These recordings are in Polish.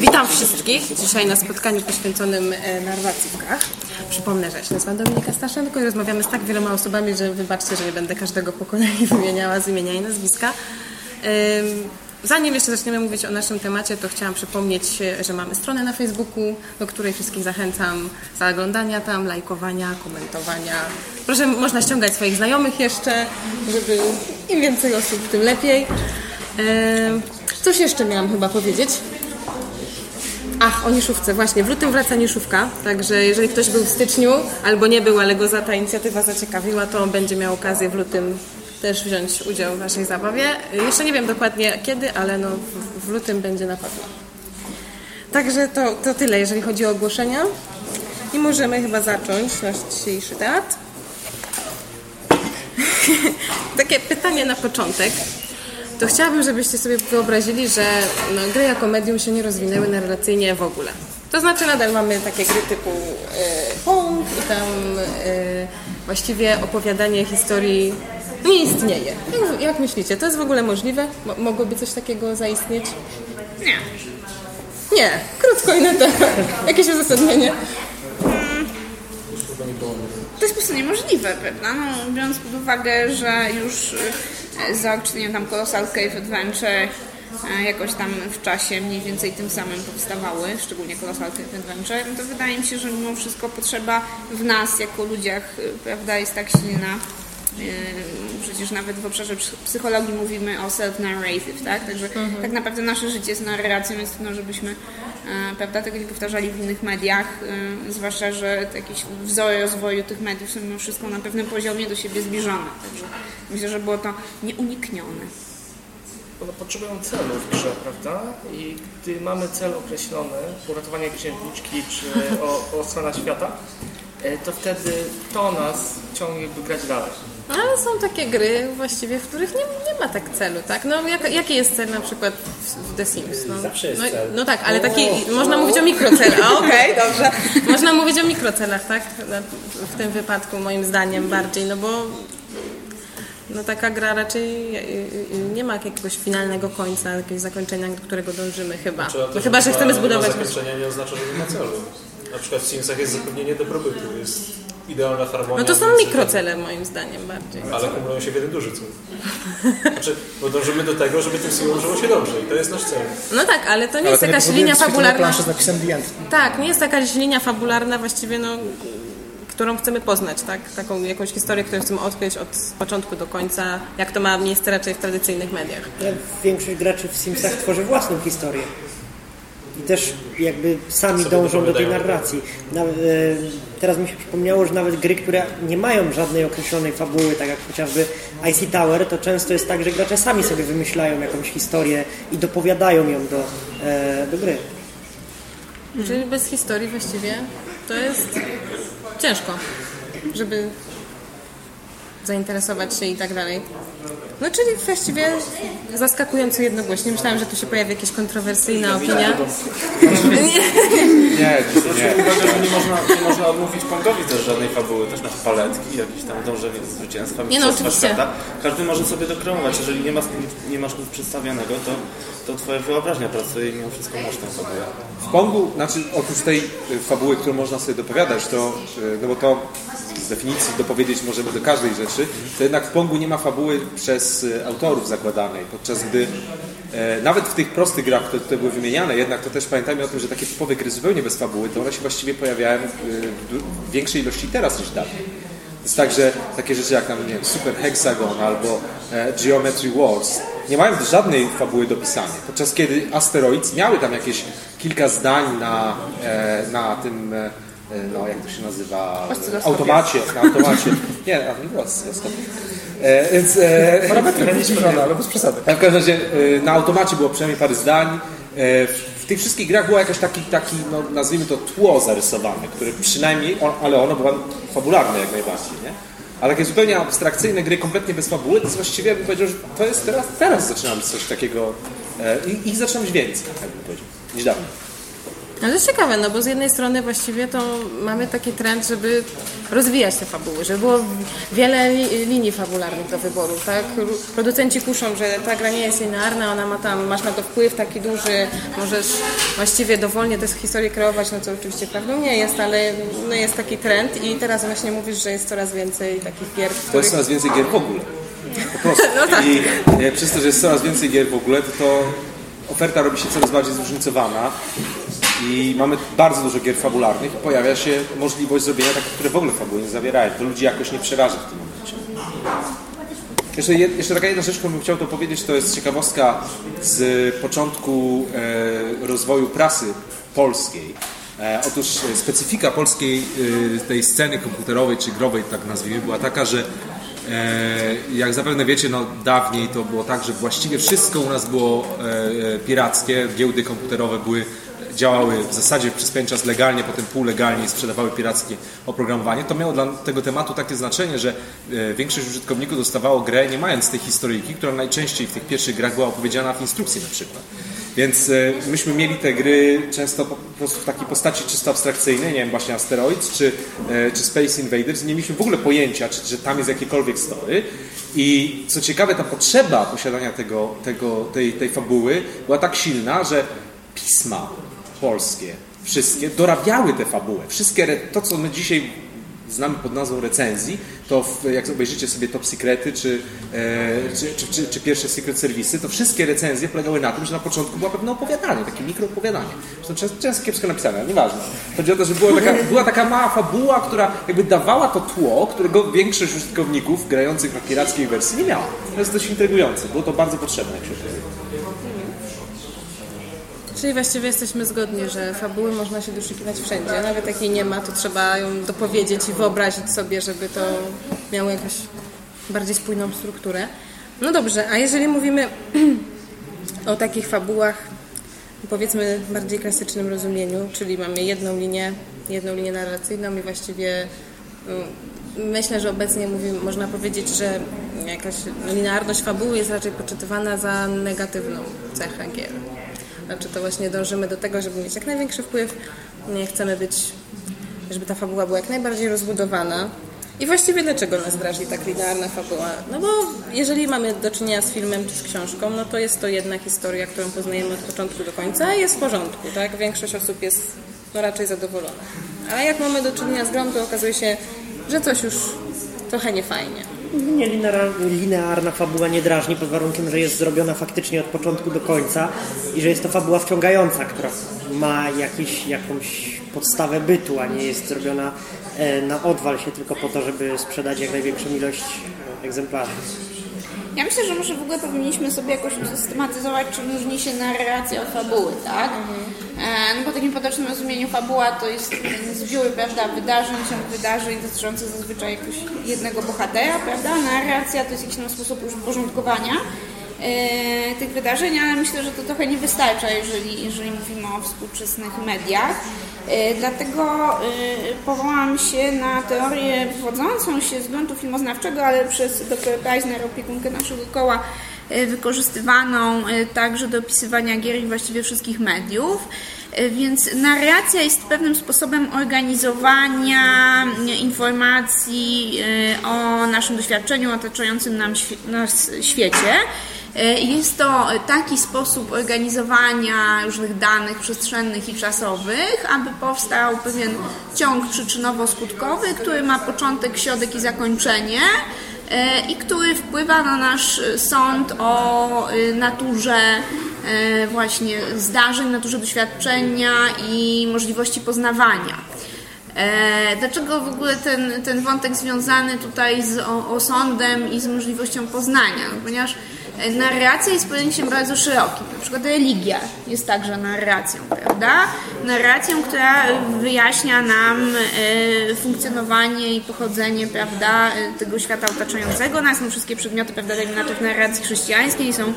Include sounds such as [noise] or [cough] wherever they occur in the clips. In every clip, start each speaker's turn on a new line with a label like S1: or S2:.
S1: Witam wszystkich dzisiaj na spotkaniu poświęconym e, narracji w grach. Przypomnę, że się nazywam Dominika Staszenko i rozmawiamy z tak wieloma osobami, że wybaczcie, że nie będę każdego po kolei [laughs] wymieniała z imienia i nazwiska. Zanim jeszcze zaczniemy mówić o naszym temacie, to chciałam przypomnieć, e, że mamy stronę na Facebooku, do której wszystkich zachęcam zaglądania tam, lajkowania, komentowania. Proszę, można ściągać swoich znajomych jeszcze, żeby im więcej osób, tym lepiej. Coś jeszcze miałam chyba powiedzieć. Ach, o niszówce, właśnie. W lutym wraca niszówka, także jeżeli ktoś był w styczniu albo nie był, ale go za ta inicjatywa zaciekawiła, to będzie miał okazję w lutym też wziąć udział w naszej zabawie. Jeszcze nie wiem dokładnie kiedy, ale no w, w lutym będzie na pewno. Także to, to tyle, jeżeli chodzi o ogłoszenia. I możemy chyba zacząć nasz dzisiejszy teatr. [laughs] Takie pytanie na początek. To chciałabym, żebyście sobie wyobrazili, że no, gry jako medium się nie rozwinęły narracyjnie w ogóle. To znaczy nadal mamy takie gry typu y, Pong i tam y, właściwie opowiadanie historii nie istnieje. Jak, jak myślicie, to jest w ogóle możliwe? Mo- mogłoby coś takiego zaistnieć?
S2: Nie.
S1: Nie, krótko i na temat. [laughs] Jakieś uzasadnienie?
S2: To jest po prostu niemożliwe, prawda? No, biorąc pod uwagę, że już e, za czy nie wiem, tam Colossal Cave Adventure e, jakoś tam w czasie mniej więcej tym samym powstawały, szczególnie Colossal Cave Adventure, no to wydaje mi się, że mimo wszystko potrzeba w nas, jako ludziach, e, prawda, jest tak silna. E, Przecież nawet w obszarze psy- psychologii mówimy o self-narrative, tak? Także tak naprawdę nasze życie jest narracją, więc trudno, żebyśmy e, prawda, tego nie powtarzali w innych mediach, e, zwłaszcza, że te jakieś wzory rozwoju tych mediów są mimo wszystko na pewnym poziomie do siebie zbliżone. Także myślę, że było to nieuniknione.
S3: One potrzebują celu w grze, prawda? I gdy mamy cel określony, uratowanie księżniczki czy o, ochrona świata, e, to wtedy to nas ciągnie, by grać dalej.
S1: No, Ale są takie gry właściwie, w których nie, nie ma tak celu, tak? No jak, jaki jest cel na przykład w, The Sims? No,
S4: Zawsze jest
S1: no,
S4: cel.
S1: No tak, ale taki, można mówić o mikrocelach. Okej, [laughs] dobrze. Można mówić o mikrocelach, tak? W tym wypadku moim zdaniem bardziej, no bo no taka gra raczej y, y, nie ma jakiegoś finalnego końca, jakiegoś zakończenia, do którego dążymy chyba.
S4: Trzeba
S1: No chyba, że chcemy zbudować...
S4: zakończenia nie oznacza, że nie ma celu. Na przykład w Simsach jest zapewnienie dobrobytu, jest idealna harmonia.
S1: No to są mikrocele moim zdaniem bardziej.
S4: Ale kumulują się w jeden duży cel. Znaczy, bo dążymy do tego, żeby tym Simom żyło się dobrze i to jest nasz cel.
S1: No tak, ale to nie
S5: Ale
S1: jest
S5: to
S1: jakaś linia fabularna.
S5: planszy z napisem The End.
S1: Tak, nie jest jakaś linia fabularna właściwie, no, którą chcemy poznać, tak? Taką jakąś historię, którą chcemy odkryć od początku do końca, jak to ma miejsce raczej w tradycyjnych mediach.
S6: Większość graczy w Simsach tworzy własną historię. I też jakby sami dążą do tej narracji. Nawet, e, teraz mi się przypomniało, że nawet gry, które nie mają żadnej określonej fabuły, tak jak chociażby Icy Tower, to często jest tak, że gracze sami sobie wymyślają jakąś historię i dopowiadają ją do, e, do gry.
S1: Czyli bez historii właściwie to jest ciężko, żeby zainteresować się i tak dalej. No czyli właściwie zaskakująco jednogłośnie. Myślałam, że tu się pojawi jakaś kontrowersyjna opinia.
S7: Nie, nie.
S8: Uważam, że nie można, nie można odmówić Pongowi też żadnej fabuły, też na paletki, jakieś tam dążenie do zwycięstwa,
S1: Nie no, oczywiście.
S8: świata. Każdy może sobie dokreować, jeżeli nie, ma, nie masz nic przedstawionego, to, to twoja wyobraźnia pracuje i mimo wszystko masz tę fabułę.
S7: W Pongu, znaczy oprócz tej y, fabuły, którą można sobie dopowiadać, to, y, no bo to z definicji dopowiedzieć możemy do każdej rzeczy, to jednak w Pongu nie ma fabuły przez y, autorów zakładanej, podczas gdy e, nawet w tych prostych grach, które tutaj były wymieniane, jednak to też pamiętajmy o tym, że takie typowe gry zupełnie bez fabuły, to one się właściwie pojawiają y, w większej ilości teraz niż dawniej. Jest tak, że takie rzeczy jak tam, nie wiem, Super Hexagon albo e, Geometry Wars nie mają żadnej fabuły dopisanej. Podczas kiedy Asteroids miały tam jakieś kilka zdań na, e, na tym, e, no jak to się nazywa,
S1: Oscyloscopie.
S7: automacie, na automacie. [laughs] Nie, a nie było oscyloscopie. E, więc e,
S5: Parametry ale bez przesady.
S7: w każdym razie e, na automacie było przynajmniej parę zdań. E, W tych wszystkich grach było jakiś taki, taki no, nazwijmy to tło zarysowane, które przynajmniej, ale ono było fabularne jak najbardziej, nie? Ale takie zupełnie abstrakcyjne gry, kompletnie bez fabuły, to jest właściwie bym powiedział, że to jest teraz, teraz zaczynam coś takiego e, i, i zaczynam być więcej, tak bym powiedział, niż dawniej.
S1: No to jest ciekawe, no bo z jednej strony właściwie to mamy taki trend, żeby rozwijać te fabuły, żeby było wiele li- linii fabularnych do wyboru, tak? Producenci kuszą, że ta gra nie jest linearna, ona ma tam, masz na to wpływ taki duży, możesz właściwie dowolnie tę historię kreować, no co oczywiście prawdą nie jest, ale no jest taki trend i teraz właśnie mówisz, że jest coraz więcej takich gier, w
S7: To
S1: których...
S7: jest coraz więcej gier w ogóle. Po prostu. [laughs]
S1: No tak.
S7: I e, przez to, że jest coraz więcej gier w ogóle, to, to oferta robi się coraz bardziej zróżnicowana i mamy bardzo dużo gier fabularnych i pojawia się możliwość zrobienia takich, które w ogóle fabuły nie zawierają. To ludzi jakoś nie przeraża w tym momencie. Jeszcze, jeszcze taka jedna rzecz, którą bym chciał to powiedzieć, to jest ciekawostka z początku e, rozwoju prasy polskiej. E, otóż e, specyfika polskiej e, tej sceny komputerowej czy growej, tak nazwijmy, była taka, że e, jak zapewne wiecie, no dawniej to było tak, że właściwie wszystko u nas było e, pirackie, giełdy komputerowe były działały w zasadzie przez pewien czas legalnie, potem półlegalnie i sprzedawały pirackie oprogramowanie, to miało dla tego tematu takie znaczenie, że e, większość użytkowników dostawało grę nie mając tej historyjki, która najczęściej w tych pierwszych grach była opowiedziana w instrukcji na przykład. Więc e, myśmy mieli te gry często po prostu w takiej postaci czysto abstrakcyjnej, nie wiem, właśnie Asteroids czy, e, czy Space Invaders, nie mieliśmy w ogóle pojęcia, czy, że tam jest jakiekolwiek story. I co ciekawe, ta potrzeba posiadania tego, tego, tej, tej fabuły była tak silna, że pisma polskie, wszystkie, dorabiały tę fabułę. Wszystkie, to co my dzisiaj znamy pod nazwą recenzji, to w, jak obejrzycie sobie Top Secrety czy, e, czy, czy, czy, czy pierwsze Secret Serwisy, to wszystkie recenzje polegały na tym, że na początku było pewne opowiadanie, takie mikroopowiadanie. Często, często kiepsko napisane, ale nieważne. Chodzi o to, że była taka, była taka mała fabuła, która jakby dawała to tło, którego większość użytkowników grających na pirackiej wersji nie miała. To jest dość intrygujące. Było to bardzo potrzebne, jak się okazuje.
S1: Czyli właściwie jesteśmy zgodni, że fabuły można się doszukiwać wszędzie. Nawet jak jej nie ma, to trzeba ją dopowiedzieć i wyobrazić sobie, żeby to miało jakąś bardziej spójną strukturę. No dobrze, a jeżeli mówimy [clears throat] o takich fabułach, powiedzmy bardziej klasycznym rozumieniu, czyli mamy jedną linię, jedną linię narracyjną i właściwie mm, myślę, że obecnie mówi, można powiedzieć, że jakaś linearność fabuły jest raczej poczytywana za negatywną cechę gier. Znaczy to właśnie dążymy do tego, żeby mieć jak największy wpływ, chcemy być, żeby ta fabuła była jak najbardziej rozbudowana. I właściwie dlaczego nas drażni tak linearna fabuła? No bo jeżeli mamy do czynienia z filmem czy z książką, no to jest to jedna historia, którą poznajemy od początku do końca i jest w porządku, tak? Większość osób jest no, raczej zadowolona. Ale jak mamy do czynienia z grą, to okazuje się, że coś już trochę niefajnie.
S6: Mnie linear- linearna fabuła nie drażni pod warunkiem, że jest zrobiona faktycznie od początku do końca i że jest to fabuła wciągająca, która ma jakiś, jakąś podstawę bytu, a nie jest zrobiona e, na odwal się tylko po to, żeby sprzedać jak największą ilość e, egzemplarzy.
S2: Ja myślę, że może w ogóle powinniśmy sobie jakoś usystematyzować, czym różni się narracja od fabuły, tak? E, No w takim potocznym rozumieniu fabuła to jest zbiór, prawda, wydarzeń, ciąg wydarzeń dotyczących zazwyczaj jakiegoś jednego bohatera, prawda? Narracja to jest jakiś tam sposób uporządkowania e, tych wydarzeń, ale myślę, że to trochę nie wystarcza, jeżeli, jeżeli mówimy o współczesnych mediach. E, Dlatego e, powołam się na teorię wywodzącą się z gruntu filmoznawczego, ale przez dr Preisner, opiekunkę naszego koła, wykorzystywaną także do opisywania gier i właściwie wszystkich mediów. Więc narracja jest pewnym sposobem organizowania informacji o naszym doświadczeniu, otaczającym nam nas świecie. E, Jest to taki sposób organizowania różnych danych przestrzennych i czasowych, aby powstał pewien ciąg przyczynowo-skutkowy, który ma początek, środek i zakończenie e, i który wpływa na nasz sąd o y, naturze e, właśnie zdarzeń, naturze doświadczenia i możliwości poznawania. E, Dlaczego w ogóle ten, ten wątek związany tutaj z osądem i z możliwością poznania? No, ponieważ e, narracja jest pojęciem bardzo szerokim. Na przykład religia jest także narracją, prawda? Narracją, która wyjaśnia nam e, funkcjonowanie i pochodzenie, prawda, e, tego świata otaczającego nas. No, wszystkie przedmioty, prawda, na w narracji chrześcijańskiej są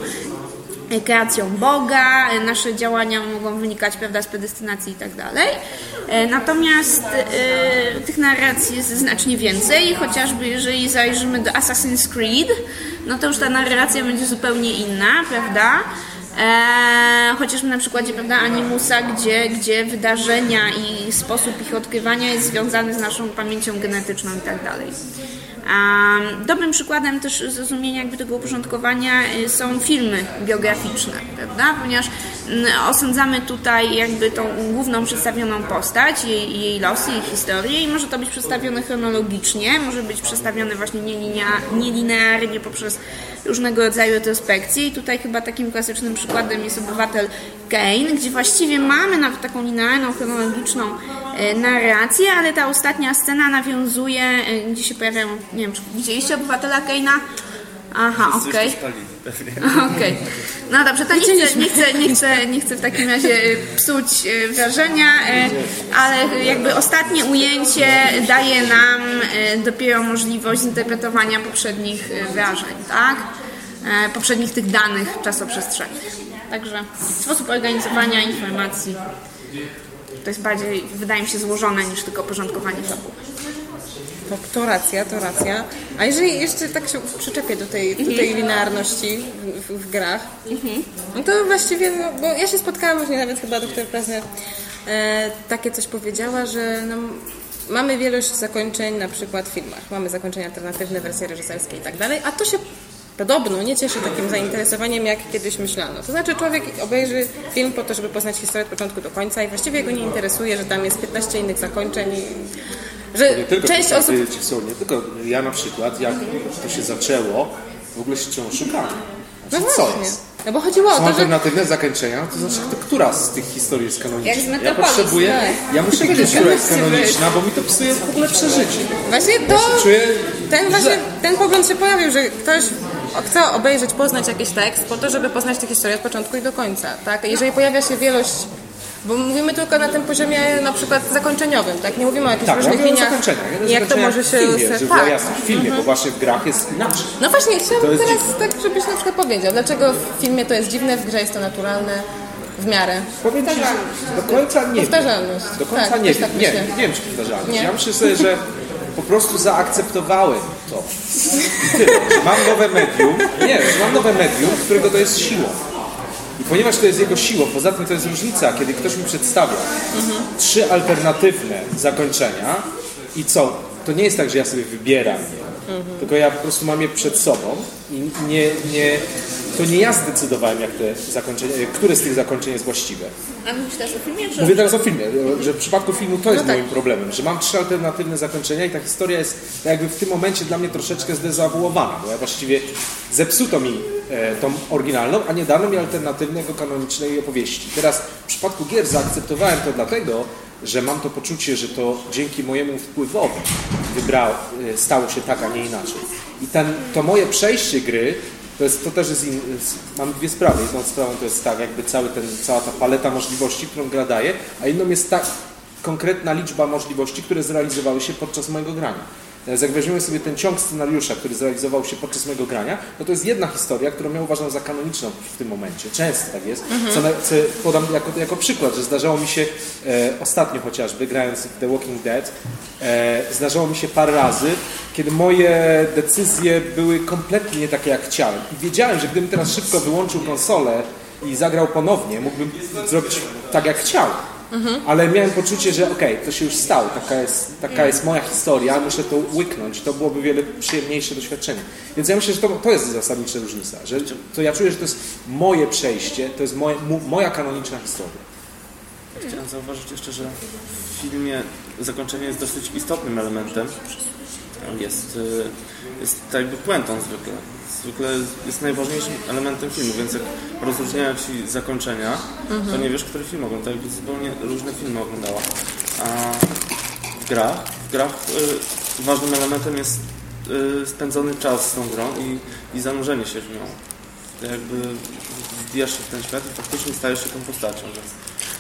S2: kreacją Boga, e, nasze działania mogą wynikać prawda, z predestynacji i tak dalej. E, Natomiast tych narracji jest znacznie więcej, chociażby jeżeli zajrzymy do Assassin's Creed, no to już ta narracja będzie zupełnie inna, prawda? E, chociażby na przykładzie prawda, Animusa, gdzie, gdzie wydarzenia i sposób ich odkrywania jest związany z naszą pamięcią genetyczną i tak dalej. Dobrym przykładem też zrozumienia jakby tego uporządkowania y, są filmy biograficzne, prawda? Ponieważ mm, osądzamy tutaj jakby tą główną przedstawioną postać, jej, jej losy, jej historię i może to być przedstawione chronologicznie, może być przedstawione właśnie nielinearnie poprzez różnego rodzaju retrospekcje i tutaj chyba takim klasycznym przykładem jest obywatel Kane, gdzie właściwie mamy nawet taką linearną, chronologiczną e, narrację, ale ta ostatnia scena nawiązuje, e, gdzie się pojawiają, nie wiem, czy widzieliście obywatela Kane'a? Aha, okej.
S8: już
S2: Okej. No dobrze, to nie chcę, nie, chcę, nie, chcę, nie chcę w takim razie e, psuć e, wrażenia, e, ale jakby ostatnie ujęcie daje nam dopiero możliwość zinterpretowania poprzednich wrażeń, tak? Poprzednich tych danych czasoprzestrzennych. Także sposób organizowania informacji to jest bardziej, wydaje mi się, złożone niż tylko porządkowanie fabuły.
S1: To, to racja, to racja. A jeżeli jeszcze tak się przyczepię do tej, do tej linearności w, w, w grach, no to właściwie, no, bo ja się spotkałam właśnie nawet chyba doktor Prasner e, takie coś powiedziała, że no, mamy wielość zakończeń na przykład w filmach. Mamy zakończenia alternatywne, wersje reżyserskie i tak dalej, a to się podobno nie cieszy takim zainteresowaniem, jak kiedyś myślano. To znaczy człowiek obejrzy film po to, żeby poznać historię od początku do końca i właściwie go nie interesuje, że tam jest 15 innych zakończeń i że
S7: Nie tylko
S1: część osób
S7: są, nie tylko ja na przykład, jak to się zaczęło, w ogóle się czułem oszukany.
S1: No
S7: Znaczy, co
S1: właśnie.
S7: jest?
S1: No bo chodziło o
S7: Są
S1: to, że
S7: alternatywne zakończenia, to znaczy, to która z tych historii jest kanoniczna?
S2: Jak z
S7: ja potrzebuję,
S1: tak.
S7: ja muszę wiedzieć, która jest kanoniczna, bo mi to psuje w ogóle przeżycie.
S1: właśnie to,
S7: Czuję,
S1: ten, właśnie,
S7: że-
S1: ten pogląd się pojawił, że ktoś chce obejrzeć, poznać jakiś tekst po to, żeby poznać tę historię od początku i do końca. Tak? Jeżeli pojawia się wielość, bo mówimy tylko na tym poziomie na przykład zakończeniowym, tak? Nie mówimy o jakichś
S7: Tak,
S1: różnych liniach.
S7: zakończeniach. Ja
S1: Jak to
S7: zakończenia
S1: może się...
S7: w filmie, żeby
S1: tak.
S7: w filmie, bo właśnie w grach jest inaczej.
S1: No właśnie, chciałabym teraz tak, żebyś na przykład powiedział, dlaczego w filmie to jest dziwne, w grze jest to naturalne, w miarę.
S7: Powiem Ci, że do końca nie.
S1: Powtarzalność.
S7: Do końca
S1: Tak,
S7: nie
S1: tak
S7: nie, nie wiem, czy powtarzalność. Ja myślę sobie, że po prostu zaakceptowałem to. I Tyle, że mam nowe medium. Nie, mam nowe medium, którego to jest siłą. Ponieważ to jest jego siłą, poza tym to jest różnica, kiedy ktoś mi przedstawia trzy alternatywne zakończenia i co? To nie jest tak, że ja sobie wybieram je, tylko ja po prostu mam je przed sobą i nie, nie, to nie ja zdecydowałem, jak te zakończenia, które z tych zakończeń jest właściwe.
S2: A mówisz też o filmie, czy
S7: Mówię teraz o filmie, że w przypadku filmu to jest
S1: No tak.
S7: moim problemem, że mam trzy alternatywne zakończenia i ta historia jest jakby w tym momencie dla mnie troszeczkę zdezawuowana, bo ja właściwie zepsuto mi e, tą oryginalną, a nie dano mi alternatywnego kanonicznej opowieści. Teraz w przypadku gier zaakceptowałem to dlatego, że mam to poczucie, że to dzięki mojemu wpływowi wybrał, e, stało się tak, a nie inaczej. I ten, to moje przejście gry to, jest, to też jest, in, mam dwie sprawy. Jedną sprawą to jest tak, jakby cały ten, cała ta paleta możliwości, którą gra daje, a inną jest tak konkretna liczba możliwości, które zrealizowały się podczas mojego grania. Jak weźmiemy sobie ten ciąg scenariusza, który zrealizował się podczas mojego grania, no to jest jedna historia, którą ja uważam za kanoniczną w tym momencie. Często tak jest. Co, na, co podam jako, jako przykład, że zdarzało mi się e, ostatnio chociażby, grając w The Walking Dead, e, zdarzało mi się parę razy, kiedy moje decyzje były kompletnie nie takie, jak chciałem. I wiedziałem, że gdybym teraz szybko wyłączył konsolę i zagrał ponownie, mógłbym zrobić tak, jak chciał. Ale miałem poczucie, że okej, to się już stało, taka jest, taka jest moja historia, muszę to łyknąć, to byłoby wiele przyjemniejsze doświadczenie. Więc ja myślę, że to, to jest zasadnicza różnica, że to ja czuję, że to jest moje przejście, to jest moje, moja kanoniczna historia.
S8: Chciałem zauważyć jeszcze, że w filmie zakończenie jest dosyć istotnym elementem. Jest, y, jest tak jakby puentą zwykle. Zwykle jest najważniejszym elementem filmu, więc jak rozróżniają ci zakończenia, to nie wiesz, który film ogląda, jakby zupełnie różne filmy oglądała. A w grach, w grach y, ważnym elementem jest y, spędzony czas z tą grą i, i zanurzenie się w nią. To jakby wbijasz się w ten świat i faktycznie stajesz się tą postacią. Więc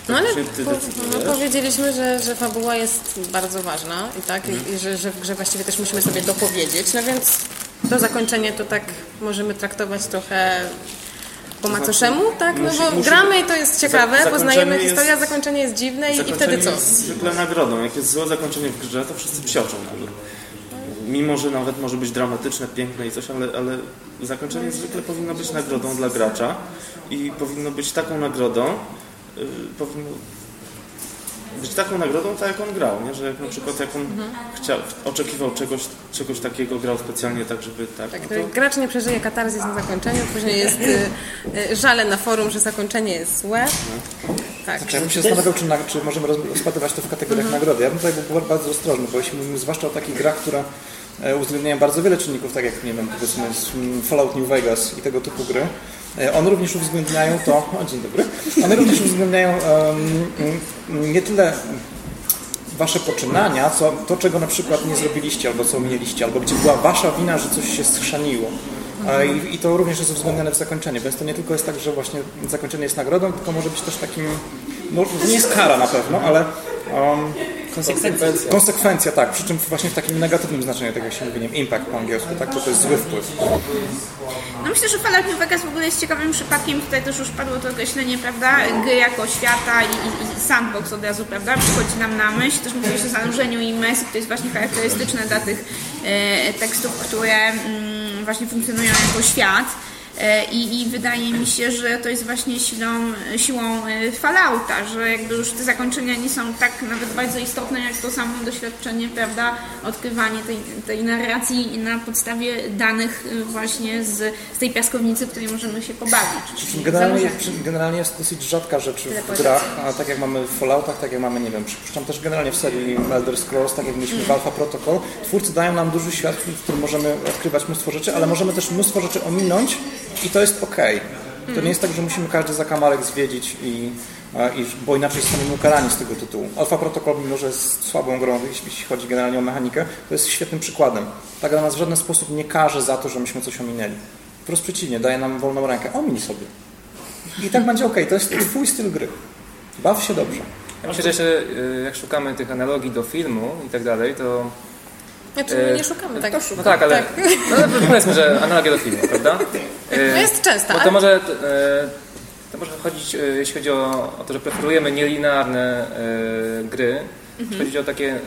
S1: No ale po, no, powiedzieliśmy, że, że fabuła jest bardzo ważna i tak, i, i że, że w grze właściwie też musimy sobie dopowiedzieć, no więc to zakończenie to tak możemy traktować trochę po macoszemu, tak? No
S8: musi-
S1: bo
S8: musi-
S1: gramy i to jest ciekawe, poznajemy
S8: zakończenie
S1: historię, a
S8: jest-
S1: zakończenie jest dziwne i, i wtedy co?
S8: jest zwykle nagrodą. Jak jest złe zakończenie w grze, to wszyscy psioczą mimo że nawet może być dramatyczne, piękne i coś, ale, ale zakończenie zwykle powinno być nagrodą dla gracza i powinno być taką nagrodą, y, powinno być taką nagrodą, tak jak on grał, nie? że jak na przykład jak on chciał, oczekiwał czegoś, czegoś takiego, grał specjalnie tak, żeby tak,
S1: Tak,
S8: no to,
S1: gracz nie przeżyje katarzys na zakończeniu, później jest y, y, żale na forum, że zakończenie jest złe. Tak.
S5: Znaczy, ja bym się zastanawiał, czy, na, czy możemy roz- rozpatrywać to w kategoriach nagrody. Ja bym tutaj był bardzo ostrożny, bo jeśli mówimy zwłaszcza o takich grach, które e, uwzględniają bardzo wiele czynników, tak jak, nie wiem, powiedzmy mm, Fallout New Vegas i tego typu gry, one również uwzględniają to, o dzień dobry, one również uwzględniają mm, nie tyle wasze poczynania, co to, czego na przykład nie zrobiliście, albo co mieliście, albo gdzie była wasza wina, że coś się schrzaniło. E, I, I to również jest uwzględnione w zakończeniu, więc to nie tylko jest tak, że właśnie zakończenie jest nagrodą, tylko może być też takim, no nie jest kara na pewno, ale um, konsekwencja. konsekwencja, tak, przy czym właśnie w takim negatywnym znaczeniu, tak jak się mówi, nie impact po angielsku, tak, to, to jest zły wpływ.
S2: No myślę, że Fallout New Vegas w ogóle jest ciekawym przypadkiem. Tutaj też już padło to określenie, prawda, gry jako świata i, i, i sandbox od razu, prawda, przychodzi nam na myśl. Też mówię o zanurzeniu i imersji, to jest właśnie charakterystyczne dla tych e, tekstów, które mm, właśnie funkcjonują jako świat. E, I, I wydaje mi się, że to jest właśnie siłą, siłą e, Fallouta, że jakby już te zakończenia nie są tak nawet bardzo istotne, jak to samo doświadczenie, prawda, odkrywanie tej, tej narracji na podstawie danych e, właśnie z, z tej piaskownicy, w której możemy się pobawić.
S5: Generalnie, generalnie jest dosyć rzadka rzecz w grach, a tak jak mamy w Falloutach, tak jak mamy, nie wiem, przypuszczam też generalnie w serii Elder Scrolls, tak jak mieliśmy w Alpha Protocol, twórcy dają nam duży świat, w którym możemy odkrywać mnóstwo rzeczy, ale możemy też mnóstwo rzeczy ominąć i to jest okej. To nie jest tak, że musimy każdy zakamarek zwiedzić i, i bo inaczej zostaniemy ukarani z tego tytułu. Alpha Protocol, mimo że jest słabą grą, jeśli chodzi generalnie o mechanikę, to jest świetnym przykładem. Ta gra nas w żaden sposób nie karze za to, że myśmy coś ominęli. Wprost przeciwnie, daje nam wolną rękę. Omiń sobie. I tak będzie ok, to jest twój styl gry. Baw się dobrze.
S9: Ja myślę, że y, jak szukamy tych analogii do filmu i tak dalej, to
S1: Znaczy
S9: E,
S1: my nie szukamy tak.
S9: No tak, ale no, ale powiedzmy, że analogia do filmu, prawda? E,
S1: To jest częsta,
S9: Bo to
S1: ale-
S9: może, e, to może chodzić, e, jeśli chodzi o, to, że preferujemy nielinearne e, gry,
S1: Mhm.
S9: chodzi o takie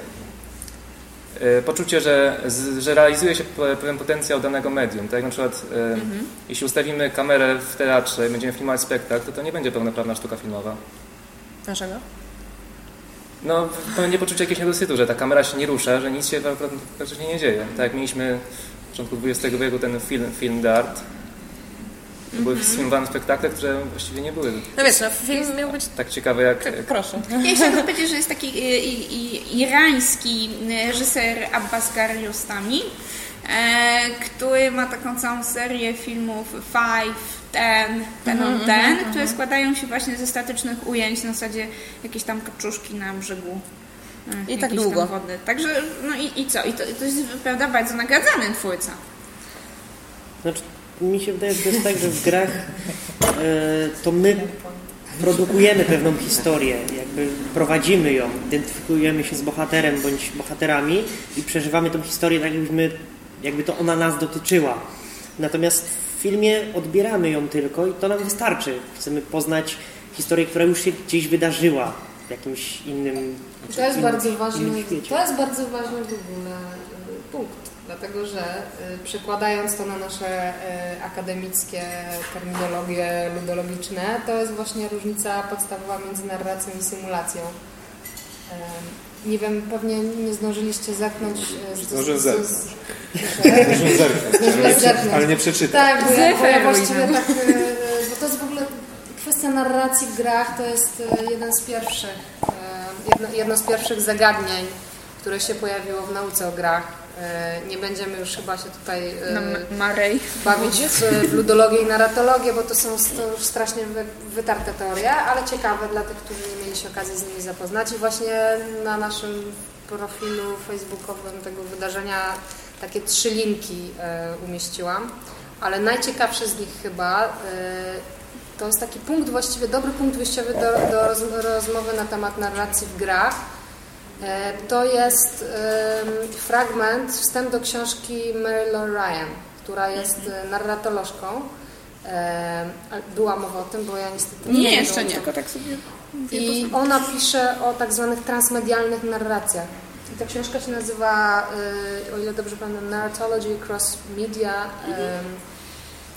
S9: e, poczucie, że, że realizuje się pe- pewien potencjał danego medium. Tak jak na przykład e,
S1: Mhm.
S9: jeśli ustawimy kamerę w teatrze i będziemy filmować spektakl, to to nie będzie pełnoprawna sztuka filmowa.
S1: Dlaczego?
S9: No, będzie poczucie jakiegoś niedosytu, że ta kamera się nie rusza, że nic się pra- praktycznie nie dzieje. Tak jak mieliśmy w początku XX wieku ten film, film The Art. To Były sfilmowane spektakle, które właściwie nie były
S1: No wiesz, no, film miał być...
S9: tak ciekawe jak...
S1: Tak, proszę.
S2: Ja chciałabym powiedzieć, że jest taki y, i, i, irański reżyser Abbas Gariostami, e, który ma taką całą serię filmów Five, Ten, Ten on Ten, które składają się właśnie ze statycznych ujęć na zasadzie jakieś tam kaczuszki na brzegu. e,
S1: I tak długo.
S2: Tam wody. Także, no i, i co? I to, to jest prawda bardzo nagradzany twórca.
S6: Znaczy, mi się wydaje, że to jest tak, że w grach e, to my produkujemy pewną historię, jakby prowadzimy ją, identyfikujemy się z bohaterem bądź bohaterami i przeżywamy tą historię tak, jakbyśmy, jakby to ona nas dotyczyła. Natomiast w filmie odbieramy ją tylko i to nam wystarczy. Chcemy poznać historię, która już się gdzieś wydarzyła w jakimś innym
S10: To jest
S6: innym-
S10: bardzo ważny,
S6: innym świecie.
S10: to jest bardzo ważny w ogóle y, punkt, dlatego że y, przekładając to na nasze y, akademickie terminologie ludologiczne, to jest właśnie różnica podstawowa między narracją i symulacją. Ym, Nie wiem, pewnie nie zdążyliście zerknąć. y, z- z- z-
S7: Zerknąć, ale nie, prze-
S10: zerknąć.
S7: ale nie przeczytam.
S10: Tak, bo ja, bo ja właściwie tak, y, bo to jest w ogóle kwestia narracji w grach, to jest y, jeden z pierwszych, y, jedno, jedno z pierwszych zagadnień, które się pojawiło w nauce o grach. Nie będziemy już chyba się tutaj
S2: Marej.
S10: bawić w, w ludologię i narratologię, bo to są to już strasznie wy, wytarte teorie, ale ciekawe dla tych, którzy nie mieli się okazji z nimi zapoznać. I właśnie na naszym profilu facebookowym tego wydarzenia takie trzy linki e, umieściłam, ale najciekawszy z nich chyba e, to jest taki punkt właściwie, dobry punkt wyjściowy do, do roz, rozmowy na temat narracji w grach. E, To jest fragment, wstęp do książki Mary Lou Ryan, która jest narratolożką. Była mowa o tym, bo ja niestety
S2: Nie,
S10: wiem,
S2: jeszcze nie. Tylko tak sobie...
S10: I ona pisze o tak zwanych transmedialnych narracjach. I ta książka się nazywa, y, o ile dobrze pamiętam, Narratology Across Media. Ym,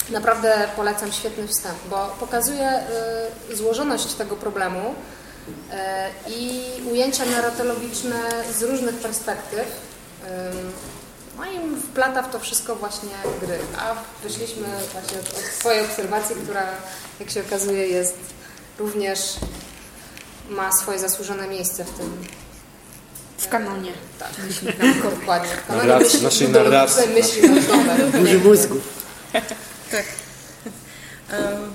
S10: Naprawdę polecam świetny wstęp, bo pokazuje y, złożoność tego problemu y, i ujęcia narratologiczne z różnych perspektyw. No i wplata w to wszystko właśnie gry. A wyszliśmy właśnie od, od swojej obserwacji, która jak się okazuje jest również ma swoje zasłużone miejsce w tym.
S2: W kanonie.
S10: Tak, dokładnie. W kanonie
S7: Narrac-
S10: myśli
S7: naszej
S10: ludologicznej
S7: narracji.
S10: myśli.
S6: Duży mózgu. [laughs]
S1: Tak. [laughs] Um,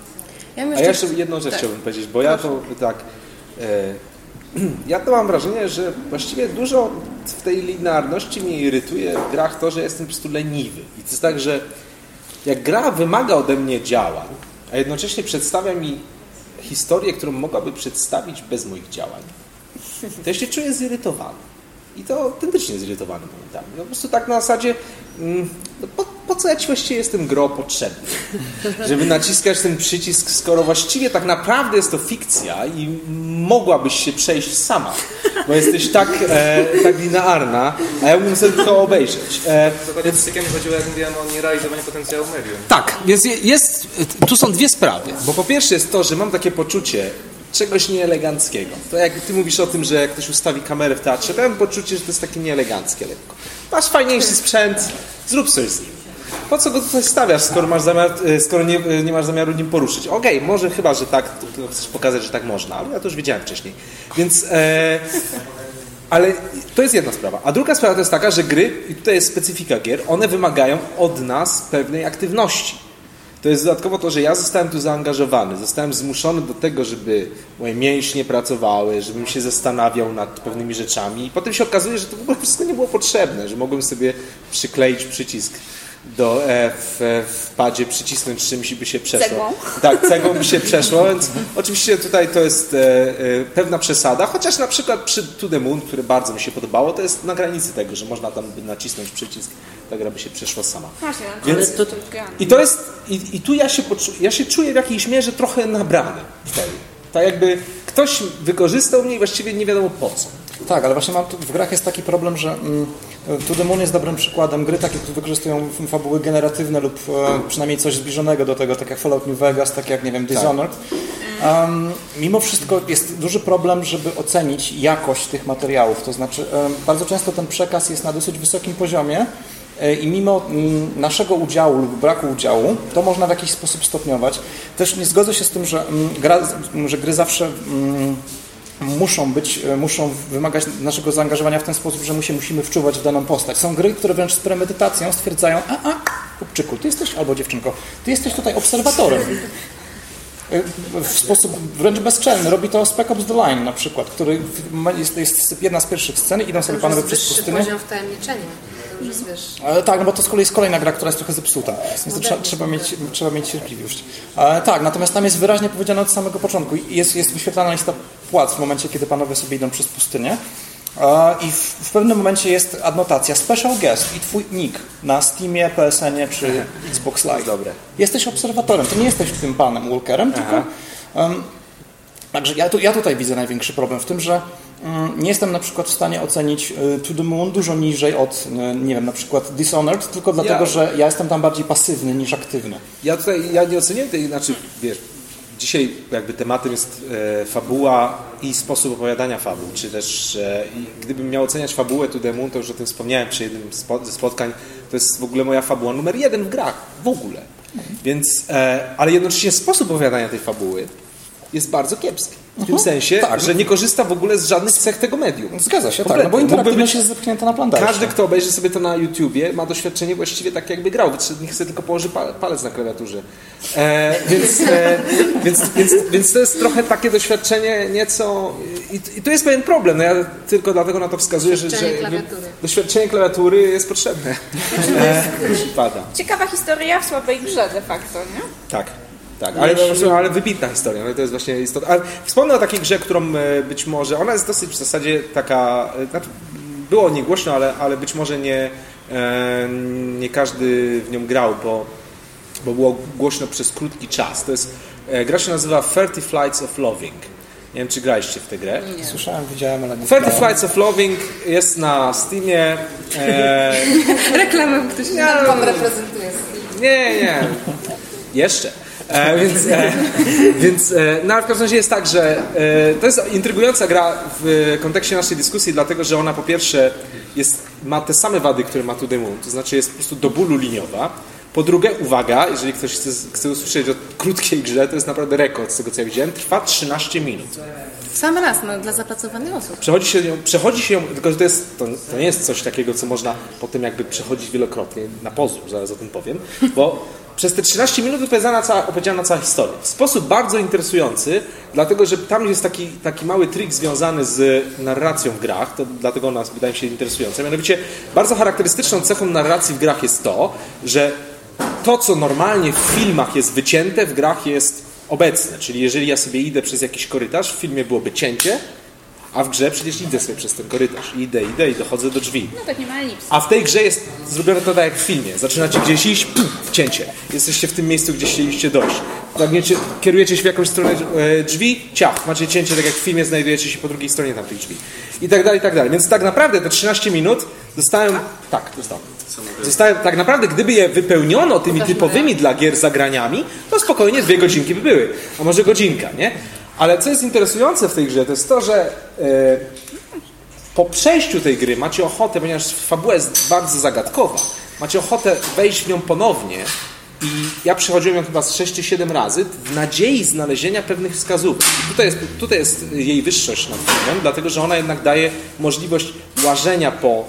S1: ja bym
S7: A ja jeszcze jedną rzecz
S1: tak.
S7: chciałbym powiedzieć, bo ja to tak. E, [clears throat] ja to mam wrażenie, że właściwie dużo w tej linearności mnie irytuje w grach to, że jestem po prostu leniwy. I to jest tak, że jak gra wymaga ode mnie działań, a jednocześnie przedstawia mi historię, którą mogłaby przedstawić bez moich działań, to ja się czuję zirytowany. I to autentycznie zirytowany momentami. No po prostu tak na zasadzie, mm, no po, po co ja ci właściwie jestem gro potrzebny? [laughs] Żeby naciskać ten przycisk, skoro właściwie tak naprawdę jest to fikcja i mogłabyś się przejść sama, bo jesteś tak, e, tak linearna, a ja mógłbym sobie tylko obejrzeć. E,
S9: Dokładnie z takiego chodziło, jak mówiłem o nierealizowaniu potencjału medium.
S7: tak, więc je- jest, tu są dwie sprawy. Bo po pierwsze jest to, że mam takie poczucie czegoś nieeleganckiego. To jak ty mówisz o tym, że jak ktoś ustawi kamerę w teatrze, to ja mam poczucie, że to jest takie nieeleganckie lekko. Masz fajniejszy sprzęt, zrób coś z nim. Po co go tutaj stawiasz, skoro, masz zamiar, e, skoro nie, e, nie masz zamiaru nim poruszyć? Okej, może chyba, że tak, chcesz pokazać, że tak można, ale ja to już wiedziałem wcześniej. Więc... E, ale to jest jedna sprawa. A druga sprawa to jest taka, że gry, i tutaj jest specyfika gier, one wymagają od nas pewnej aktywności. To jest dodatkowo to, że ja zostałem tu zaangażowany, zostałem zmuszony do tego, żeby moje mięśnie pracowały, żebym się zastanawiał nad pewnymi rzeczami i potem się okazuje, że to w ogóle wszystko nie było potrzebne, że mogłem sobie przykleić przycisk do, e, w, w padzie, przycisnąć czymś i by się przeszło.
S2: Cegłą?
S7: Tak, cegłą by się przeszło, więc oczywiście tutaj to jest e, e, pewna przesada, chociaż na przykład przy To The Moon, które bardzo mi się podobało, to jest na granicy tego, że można tam by nacisnąć przycisk, ta gra by się przeszła sama.
S2: Właśnie,
S7: Więc-
S2: to.
S7: I to jest, i, i tu ja się, poczu, ja się czuję w jakiejś mierze trochę nabrany wtedy. Tak jakby ktoś wykorzystał mnie i właściwie nie wiadomo po co.
S5: Tak, ale właśnie mam tu, w grach jest taki problem, że mm, To The Moon jest dobrym przykładem gry, takie, które wykorzystują fabuły generatywne lub e, przynajmniej coś zbliżonego do tego, tak jak Fallout New Vegas, tak jak, nie wiem, Dishonored. Um, mimo wszystko jest duży problem, żeby ocenić jakość tych materiałów, to znaczy bardzo często ten przekaz jest na dosyć wysokim poziomie i mimo mm, naszego udziału lub braku udziału, to można w jakiś sposób stopniować. Też nie zgodzę się z tym, że, mm, gra, że gry zawsze mm, muszą być, e, muszą wymagać naszego zaangażowania w ten sposób, że my się musimy wczuwać w daną postać. Są gry, które wręcz z premedytacją stwierdzają, a, a, chłopczyku, ty jesteś, albo dziewczynko, ty jesteś tutaj obserwatorem. E, W sposób wręcz bezczelny. Robi to Spec Ops The Line na przykład, który jest, jest jedna z pierwszych scen, idą
S10: To
S5: sobie panowie
S10: jest
S5: przez pustynię.
S10: poziom wtajemniczenia. Już jest, wiesz...
S5: Ale tak, no bo to z kolei jest kolejna gra, która jest trochę zepsuta, więc to trzeba, trzeba, mieć, trzeba mieć cierpliwość. E, tak, natomiast tam jest wyraźnie powiedziane od samego początku. Jest, jest wyświetlana lista płac w momencie, kiedy panowie sobie idą przez pustynię. E, I w, w pewnym momencie jest adnotacja Special Guest i twój nick na Steamie, PSN-ie czy Xbox Live.
S7: Dobre.
S5: Jesteś obserwatorem, to nie jesteś tym panem Walkerem, tylko... em, Także ja, tu, ja tutaj widzę największy problem w tym, że nie jestem na przykład w stanie ocenić y, To The Moon dużo niżej od, y, nie wiem, na przykład Dishonored, tylko dlatego,
S7: Ja-
S5: że ja jestem tam bardziej pasywny niż aktywny.
S7: Ja tutaj, ja nie oceniłem tej, znaczy, wiesz, dzisiaj jakby tematem jest e, fabuła i sposób opowiadania fabuł, czy też e, gdybym miał oceniać fabułę To The Moon, to już o tym wspomniałem przy jednym spo- ze spotkań, to jest w ogóle moja fabuła numer jeden w grach, w ogóle. Więc, e, ale jednocześnie sposób opowiadania tej fabuły jest bardzo kiepski. W tym sensie,
S5: tak.
S7: że nie korzysta w ogóle z żadnych cech tego medium.
S5: Zgadza się, tak,
S7: Kompletnie.
S5: no bo interaktywność
S7: być-
S5: jest zepchnięta na plan dalszy.
S7: każdy, kto obejrzy sobie to na YouTubie, ma doświadczenie właściwie tak, jakby grał. Wystarczy- Niech sobie tylko położy pa- palec na klawiaturze. E, więc, e, więc, więc, więc to jest trochę takie doświadczenie nieco... I, i to jest pewien problem. No ja tylko dlatego na to wskazuję, że, że
S10: klawiatury.
S7: doświadczenie klawiatury jest potrzebne. E.
S2: Ciekawa historia w słabej grze de facto, nie?
S7: Tak. Tak, ale, prostu, ale wybitna historia, no to jest właśnie istotne. Ale wspomnę o takiej grze, którą e, być może, ona jest dosyć w zasadzie taka, e, znaczy, było o niej głośno, ale, ale być może nie, e, nie każdy w nią grał, bo, bo było głośno przez krótki czas. To jest, gra się nazywa 30 Flights of Loving. Nie wiem, czy graliście w tę grę.
S5: Słyszałem, widziałem, ale nie
S7: 30 Flights of Loving jest na Steamie. E, [laughs]
S1: Reklamę ktoś nie
S10: Pan reprezentuje Steam.
S7: nie, nie. Jeszcze. E, więc e, więc e, no, ale w każdym razie jest tak, że e, to jest intrygująca gra w kontekście naszej dyskusji, dlatego że ona po pierwsze jest, ma te same wady, które ma The Moon, to znaczy jest po prostu do bólu liniowa. Po drugie, uwaga, jeżeli ktoś chce, chce usłyszeć o krótkiej grze, to jest naprawdę rekord z tego co ja widziałem, trwa 13 minut.
S1: W sam raz, no, dla zapracowanych osób.
S7: Przechodzi się ją, przechodzi się ją tylko że to, jest, to, to nie jest coś takiego, co można potem jakby przechodzić wielokrotnie, na pozór, zaraz o tym powiem, bo przez te 13 minut opowiedziana cała, opowiedziana cała historia. W sposób bardzo interesujący, dlatego że tam jest taki, taki mały trik związany z narracją w grach, to dlatego ona wydaje mi się interesująca. Mianowicie bardzo charakterystyczną cechą narracji w grach jest to, że to, co normalnie w filmach jest wycięte, w grach jest obecne. Czyli jeżeli ja sobie idę przez jakiś korytarz, w filmie byłoby cięcie, a w grze przecież idę sobie przez ten korytarz. Idę, idę i dochodzę do drzwi.
S2: No tak nie ma elips.
S7: A w tej grze jest zrobione to tak jak w filmie. Zaczynacie gdzieś iść, pum, cięcie. Jesteście w tym miejscu, gdzie chcieliście dojść. Pragniecie, kierujecie się w jakąś stronę e, drzwi, ciach, macie cięcie, tak jak w filmie, znajdujecie się po drugiej stronie tamtych drzwi. I tak dalej, i tak dalej. Więc tak naprawdę te 13 minut zostają... Tak, zostały. Zostają, tak naprawdę, gdyby je wypełniono tymi typowymi dla gier zagraniami, to spokojnie dwie godzinki by były. A może godzinka, nie? Ale co jest interesujące w tej grze, to jest to, że e, po przejściu tej gry macie ochotę, ponieważ fabuła jest bardzo zagadkowa, macie ochotę wejść w nią ponownie i ja przechodziłem ją chyba z 6 czy 7 razy w nadziei znalezienia pewnych wskazówek. I tutaj jest, tutaj jest jej wyższość nad filmem, dlatego że ona jednak daje możliwość łażenia po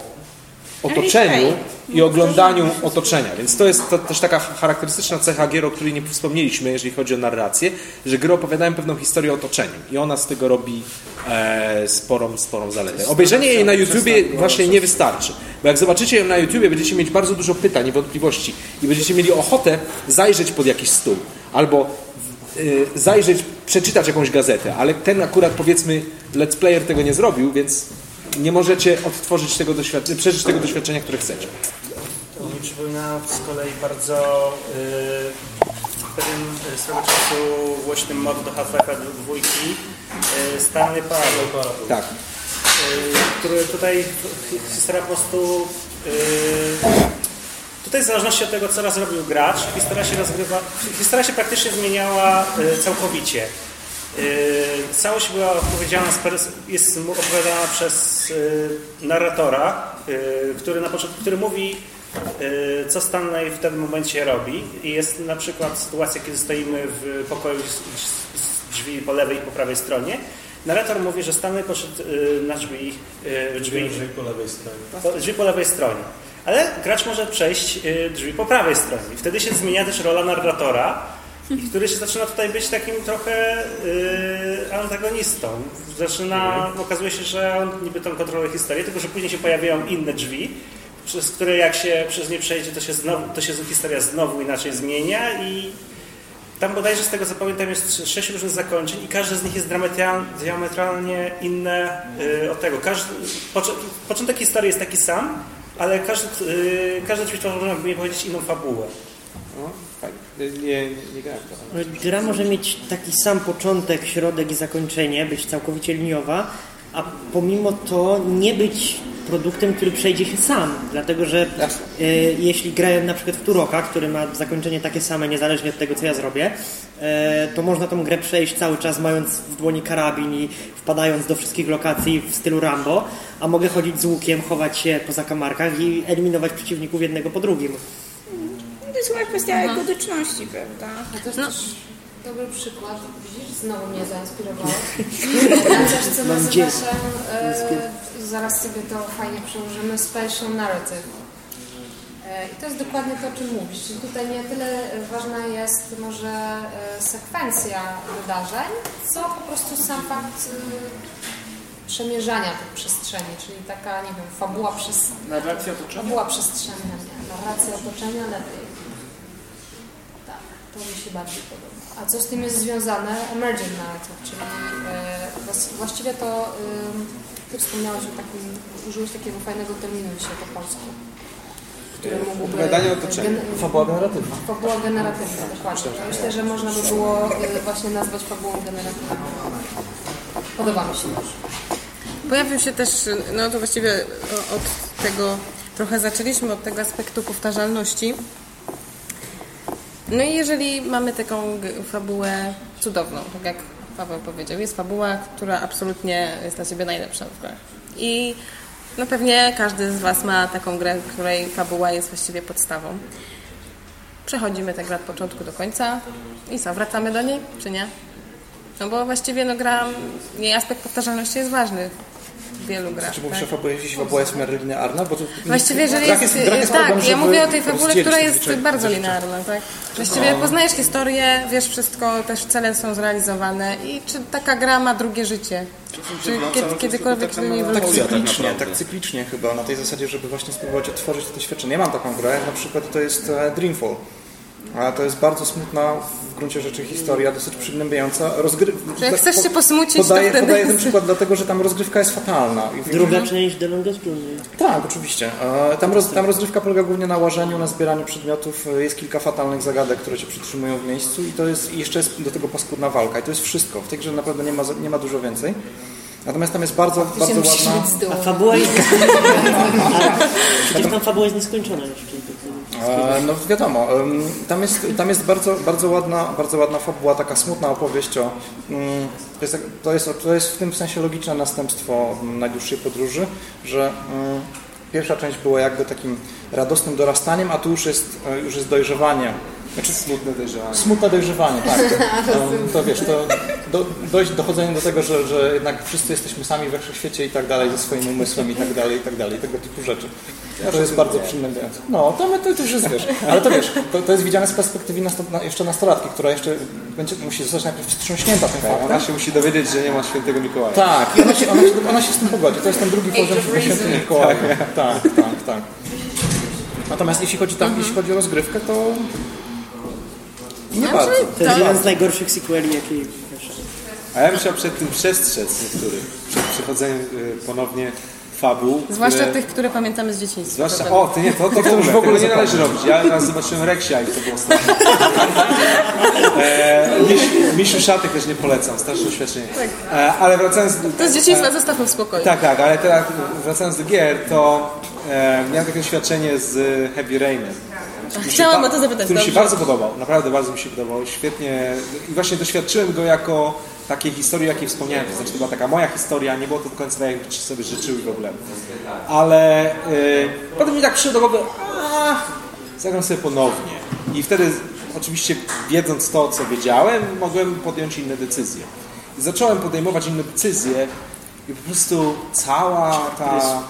S7: otoczeniu i oglądaniu otoczenia. Więc to jest to też taka charakterystyczna cecha gier, o której nie wspomnieliśmy, jeżeli chodzi o narrację, że gry opowiadają pewną historię o otoczeniu i ona z tego robi e, sporą, sporą zaletę. Obejrzenie jej na YouTubie właśnie nie wystarczy, bo jak zobaczycie ją na YouTubie, będziecie mieć bardzo dużo pytań i wątpliwości i będziecie mieli ochotę zajrzeć pod jakiś stół albo y, zajrzeć, przeczytać jakąś gazetę, ale ten akurat powiedzmy let's player tego nie zrobił, więc nie możecie odtworzyć tego doświadczenia, przeżyć tego doświadczenia, które chcecie.
S11: To mi przypomina z kolei bardzo y, pewien y, swego czasu głośny mod do Half-Life'a dwójki y, Stanley Parable,
S7: Tak.
S11: y, który tutaj historia po prostu y, tutaj w zależności od tego, co raz robił gracz, historia się rozgrywa, historia się praktycznie zmieniała y, całkowicie. Y, Całość była opowiedziana, jest opowiadana przez y, narratora, y, który, na początku, który mówi, co Stanley w tym momencie robi. I jest na przykład sytuacja, kiedy stoimy w pokoju z, drzwi po lewej i po prawej stronie. Narrator mówi, że Stanley poszedł na drzwi, drzwi,
S4: Drzwi po lewej stronie.
S11: po, drzwi po lewej stronie. Ale gracz może przejść drzwi po prawej stronie. Wtedy się zmienia też rola narratora, i który się zaczyna tutaj być takim trochę y, antagonistą. Zaczyna, okazuje się, że on niby tam kontroluje historię, tylko że później się pojawiają inne drzwi, przez które jak się przez nie przejdzie, to się, znowu, to się historia znowu inaczej zmienia i tam bodajże z tego co pamiętam jest sześć różnych zakończeń i każde z nich jest diametralnie inne y, od tego. Każdy, pocz- początek historii jest taki sam, ale każdy, y, każde drzwi nie powiedzieć, inną fabułę.
S7: No. Nie, nie, nie to.
S6: Gra może mieć taki sam początek, środek i zakończenie, być całkowicie liniowa, a pomimo to nie być produktem, który przejdzie się sam. Dlatego, że e, jeśli grałem na przykład w Turoka, który ma zakończenie takie same, niezależnie od tego, co ja zrobię, e, to można tą grę przejść cały czas mając w dłoni karabin i wpadając do wszystkich lokacji w stylu Rambo, a mogę chodzić z łukiem, chować się po zakamarkach i eliminować przeciwników jednego po drugim.
S2: To jest chyba kwestia ekotyczności, prawda?
S10: A to też dobry przykład. Widzisz, znowu mnie zainspirowało. [laughs] Coś, co nazywa e, zaraz sobie to fajnie przełożymy, spatial narrative. E, I to jest dokładnie to, o czym mówisz. Czyli tutaj nie tyle ważna jest może e, sekwencja wydarzeń, co po prostu sam fakt e, przemierzania tych przestrzeni, czyli taka, nie wiem, fabuła przez...
S3: Narracja otoczenia?
S10: Fabuła przestrzenna, nie. Narracja otoczenia lepiej. To mi się bardziej podoba. A co z tym jest związane? Emerging narrative, czyli e, właściwie to e, Ty wspomniałeś o takim, użyłeś takiego fajnego terminu dzisiaj po polsku. Który mógłby...
S7: Opowiadanie otoczenia.
S5: Fabuła generatywna.
S10: Fabuła generatywna, dokładnie. Myślę, że można by było e, właśnie nazwać fabułą generatywną. Podoba mi się.
S1: Pojawił się też, no to właściwie od tego trochę zaczęliśmy, od tego aspektu powtarzalności. No i jeżeli mamy taką fabułę cudowną, tak jak Paweł powiedział, jest fabuła, która absolutnie jest dla Ciebie najlepsza w grach. I no pewnie każdy z Was ma taką grę, której fabuła jest właściwie podstawą. Przechodzimy tę grę od początku do końca i co, wracamy do niej, czy nie? No bo właściwie no gra, jej aspekt powtarzalności jest ważny wielu grach.
S5: Czy mówisz
S1: tak?
S5: o fabule, jeśli fabuła jest w miarę linearna? Bo to,
S1: Właściwie, jeżeli
S5: grach
S1: jest,
S5: grach
S1: tak,
S5: problem,
S1: ja mówię o tej fabule, która jest bardzo linearna, tak? Właściwie
S5: No.
S1: poznajesz historię, wiesz wszystko, też cele są zrealizowane i czy taka gra ma drugie życie? Czy kiedy, kiedykolwiek do niej
S5: Tak cyklicznie, tak cyklicznie chyba, na tej zasadzie, żeby właśnie spróbować otworzyć to doświadczenie. Ja mam taką grę, jak na przykład to jest e, Dreamfall. A to jest bardzo smutna w gruncie rzeczy historia, dosyć przygnębiająca. Rozgry...
S1: Czy jak chcesz się posmucić, to
S5: podaję,
S1: wtedy-
S5: Podaję ten przykład dlatego, że tam rozgrywka jest fatalna. I
S6: Druga część The Longest.
S5: Tak, oczywiście. E, Tam, roz, tam rozgrywka polega głównie na łażeniu, na zbieraniu przedmiotów. E, Jest kilka fatalnych zagadek, które cię przytrzymują w miejscu i to jest i jeszcze jest do tego paskudna walka. I to jest wszystko. W tej grze naprawdę nie ma, nie ma dużo więcej. Natomiast tam jest bardzo, bardzo
S10: musisz
S5: ładna...
S6: A fabuła jest [laughs] nieskończona. Przecież tam fabuła jest nieskończona jeszcze.
S5: E, No wiadomo, tam jest, tam jest bardzo, bardzo, ładna, bardzo ładna fabuła, taka smutna opowieść o... mm, To jest, tak- to, jest, to jest w tym sensie logiczne następstwo najdłuższej podróży, że mm, pierwsza część była jakby takim radosnym dorastaniem, a tu już jest, e, już jest dojrzewanie. Znaczy,
S7: Smutne dojrzewanie.
S5: Smutne dojrzewanie, tak. [laughs] Um, to wiesz, to do, dojść dochodzenie do tego, że, że jednak wszyscy jesteśmy sami we wszechświecie i tak dalej, ze swoim umysłem i tak dalej, i tak dalej, tego typu rzeczy. To jest bardzo przygnębiające. No, to, my- to, to już jest, wiesz, ale to wiesz, to, to jest widziane z perspektywy nasto, na, jeszcze nastolatki, która jeszcze będzie, musi zostać najpierw wstrząśnięta tym faktem.
S7: Ona się musi dowiedzieć, że nie ma świętego Mikołaja.
S5: Tak, ona się, ona, się, ona się z tym pogodzi. To jest ten drugi poziom
S10: of
S5: święty
S10: Reason.
S5: Mikołaj. Tak, tak, tak. Natomiast jeśli chodzi, tam, jeśli chodzi o rozgrywkę, to nie
S1: Znaczy,
S5: bardzo.
S6: To jest jeden z najgorszych sequeli, jaki.
S7: A ja bym chciał przed tym przestrzec niektórych, przed przechodzeniem y, ponownie fabuł.
S1: Zwłaszcza
S7: które-
S1: tych, które pamiętamy z dzieciństwa.
S7: Zwłaszcza,
S1: prawda?
S7: o, ty nie, to, to, to już w ogóle nie należy robić. Ja raz zobaczyłem Reksia i to było straszne. [laughs] E, Miś, Misiu Szatek też nie polecam, straszne doświadczenie. E, ale wracając... do-
S1: To z dzieciństwa zostawmy w spokoju.
S7: Tak, tak, ale teraz wracając do gier, to e, miałem takie doświadczenie z Heavy Rainem.
S1: Chciałam o to zapytać.
S7: Który mi się bardzo podobał, naprawdę bardzo mi się podobał, świetnie i właśnie doświadczyłem go jako takiej historii, jakiej wspomniałem, to znaczy to była taka moja historia, nie było to do końca tak, jak sobie życzyły w ogóle. Ale y, potem mi tak przyszło do głowy, zagram sobie ponownie. I wtedy oczywiście wiedząc to, co wiedziałem, mogłem podjąć inne decyzje. I zacząłem podejmować inne decyzje i po prostu cała ta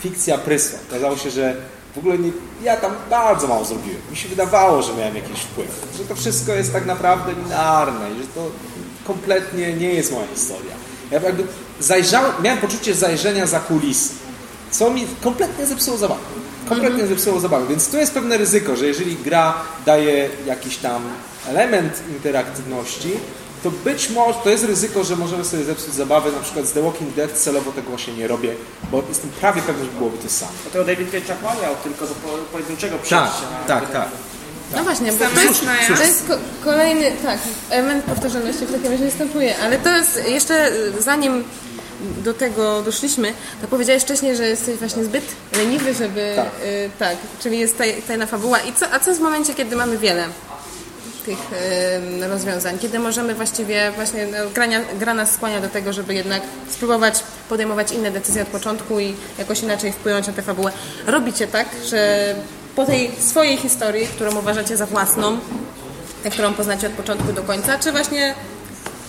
S7: fikcja prysła. Okazało się, że w ogóle nie, ja tam bardzo mało zrobiłem. Mi się wydawało, że miałem jakiś wpływ. Że to wszystko jest tak naprawdę linearne i że to kompletnie nie jest moja historia. Ja jakby zajrzałem, miałem poczucie zajrzenia za kulisy, co mi kompletnie zepsuło zabawę. Kompletnie zepsuło zabawę. Więc tu jest pewne ryzyko, że jeżeli gra daje jakiś tam element interaktywności, to być może to jest ryzyko, że możemy sobie zepsuć zabawę. Na przykład z The Walking Dead celowo tego właśnie nie robię, bo jestem prawie pewny, że byłoby to samo.
S3: Bo tego David Cage miał tylko do po- pojedynczego
S7: Tak,
S3: przejścia. na
S7: tak, tak.
S1: No właśnie, bo to jest, to jest ko- kolejny, tak, element powtarzalności w takim razie występuje, ale to jest jeszcze y, zanim do tego doszliśmy, to powiedziałeś wcześniej, że jesteś właśnie zbyt leniwy, żeby, tak, tak czyli jest taj, tajna fabuła. I co, a co w momencie, kiedy mamy wiele tych rozwiązań, kiedy możemy właściwie właśnie no, grania, gra nas skłania do tego, żeby jednak spróbować podejmować inne decyzje od początku i jakoś inaczej wpłynąć na tę fabułę. Robicie tak, że po tej swojej historii, którą uważacie za własną, którą poznacie od początku do końca, czy właśnie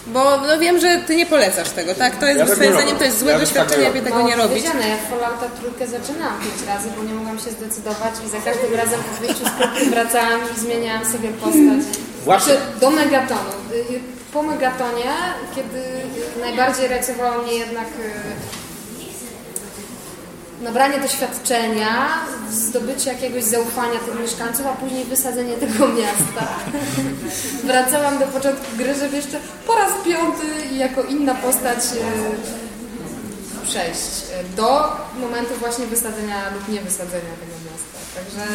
S1: bo no wiem, że ty nie polecasz tego, tak? To jest
S7: Ja tak
S1: twoim
S7: nie
S1: zdaniem to jest złe
S7: Ja tak
S1: doświadczenie,
S7: nie
S1: aby tego
S10: Mało
S1: nie robić.
S10: ja Fallouta trójkę zaczynałam pięć razy, bo nie mogłam się zdecydować i za każdym razem po wyjściu z wracałam i zmieniałam sobie postać.
S7: Właśnie.
S10: Znaczy, do Megatonu. Y, Po Megatonie, kiedy y, najbardziej reakcjonowało mnie jednak y, nabranie doświadczenia, zdobycie jakiegoś zaufania tych mieszkańców, a później wysadzenie tego [laughs] miasta. Wracałam do początku gry, żeby jeszcze po raz piąty i jako inna postać y, przejść e, do momentu właśnie wysadzenia lub nie wysadzenia tego miasta. Także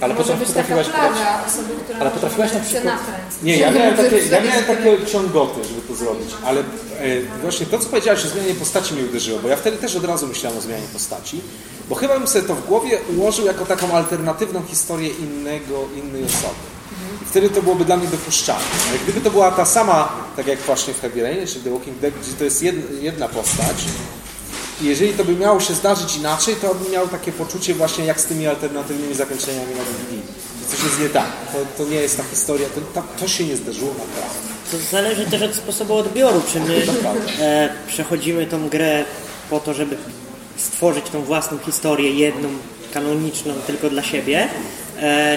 S5: Ale
S10: może
S5: potrafiłaś
S10: plaga osoby, która
S5: Ale potrafiłaś na przykład-.
S7: Nie, ja miałem takie, ja
S10: Żeby-
S7: miałem takie ciągoty, żeby to zrobić, ale e, właśnie to, co powiedziałeś o zmianie postaci mnie uderzyło, bo ja wtedy też od razu myślałem o zmianie postaci, bo chyba bym sobie to w głowie ułożył jako taką alternatywną historię innego, innej osoby. I wtedy to byłoby dla mnie dopuszczalne. Ale gdyby to była ta sama, tak jak właśnie w Heavy Rain, czy The Walking Dead, gdzie to jest jedna, jedna postać, i jeżeli to by miało się zdarzyć inaczej, to bym miał takie poczucie właśnie jak z tymi alternatywnymi zakończeniami na DVD. Że coś jest nie tak. To, to nie jest ta historia, to, to, się nie zdarzyło naprawdę.
S6: To zależy też od sposobu odbioru. Czy my e, przechodzimy tą grę po to, żeby stworzyć tą własną historię, jedną, kanoniczną, tylko dla siebie,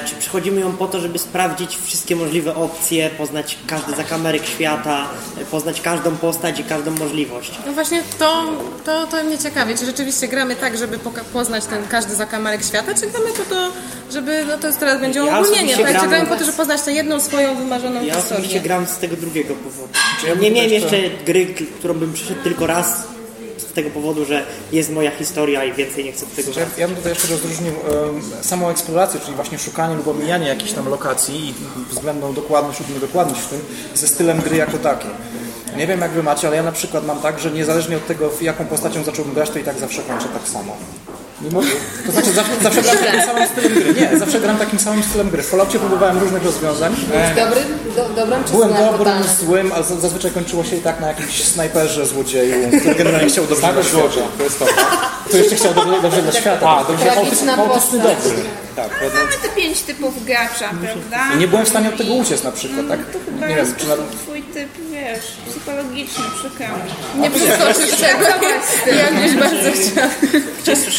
S6: czy przechodzimy ją po to, żeby sprawdzić wszystkie możliwe opcje, poznać każdy zakamarek świata, e, poznać każdą postać i każdą możliwość.
S1: No właśnie to, to, to mnie ciekawi, czy rzeczywiście gramy tak, żeby poznać ten każdy zakamarek świata, czy gramy po to, żeby, no to jest teraz będzie
S6: Ja
S1: uogólnienie,
S6: osobiście
S1: tak? Czy
S6: gram-
S1: gramy po to, żeby poznać tę jedną swoją wymarzoną
S6: Ja
S1: historię?
S6: osobiście gram z tego drugiego powodu.
S5: ja
S6: nie miałem
S5: jeszcze-
S6: jeszcze gry, którą bym przeszedł tylko raz z tego powodu, że jest moja historia i więcej nie chcę do tego
S5: Ja, ja bym tutaj jeszcze rozróżnił e, samą eksplorację, czyli właśnie szukanie lub omijanie jakichś tam lokacji i względną dokładność lub niedokładność w tym, ze stylem gry jako takim. Nie wiem jak wy macie, ale ja na przykład mam tak, że niezależnie od tego, w jaką postacią zacząłbym grać, to i tak zawsze kończę tak samo. Mimo, to znaczy zawsze, zawsze gram takim samym stylem gry. Nie, zawsze gram takim samym stylem gry. W Falloutie próbowałem różnych rozwiązań.
S10: Być dobry, do, dobrym czy
S5: Byłem dobrym,
S10: totalnym?
S5: złym, ale za- zazwyczaj kończyło się i tak na jakimś snajperze, złodzieju, który generalnie chciał dobrze dla świata.
S7: To jest to.
S5: To jeszcze chciał dobrze, dobrze dla świata.
S7: A, dobrze,
S5: autystyczny dobry. Tak, pewno.
S2: Mamy te pięć typów gracza, prawda?
S5: I nie byłem w stanie od tego uciec na przykład, tak?
S2: To chyba
S5: Nie wiem,
S2: jest
S5: czy na...
S2: twój typ, wiesz, psychologiczny, przykro.
S1: Nie przeskoczysz tego. Ja gdzieś bardzo chciałam.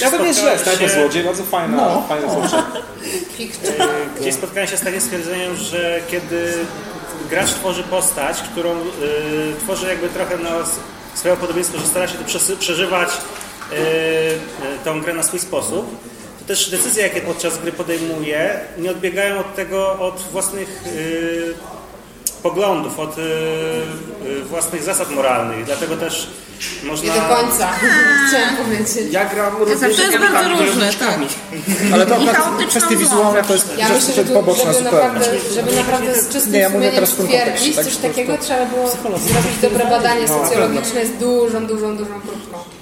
S7: Ja to nie źle, snajper złodziej, bardzo fajna,
S5: No.
S7: fajna rzecz.
S11: Gdzieś spotkałem się z takim stwierdzeniem, że kiedy gracz tworzy postać, którą y, tworzy jakby trochę na swoje podobieństwo, że stara się to przeżywać y, y, tą grę na swój sposób, też decyzje, jakie podczas gry podejmuje, nie odbiegają od tego, od własnych y, poglądów, od y, y, własnych zasad moralnych. Dlatego też można...
S10: Nie do końca, [laughs] chciałam powiedzieć.
S3: Ja gram
S1: To
S3: również
S1: jest bardzo różne, tak. [laughs]
S5: Ale to akurat kwestie wizualne to jest
S10: Ja myślę, że tu,
S5: poboczna
S10: żeby
S5: zupełnie.
S10: naprawdę, żeby naprawdę z czystym
S5: Nie, ja mówię
S10: sumieniem
S5: teraz tak,
S10: coś takiego, trzeba było zrobić dobre badanie socjologiczne z dużą, dużą, dużą próbką.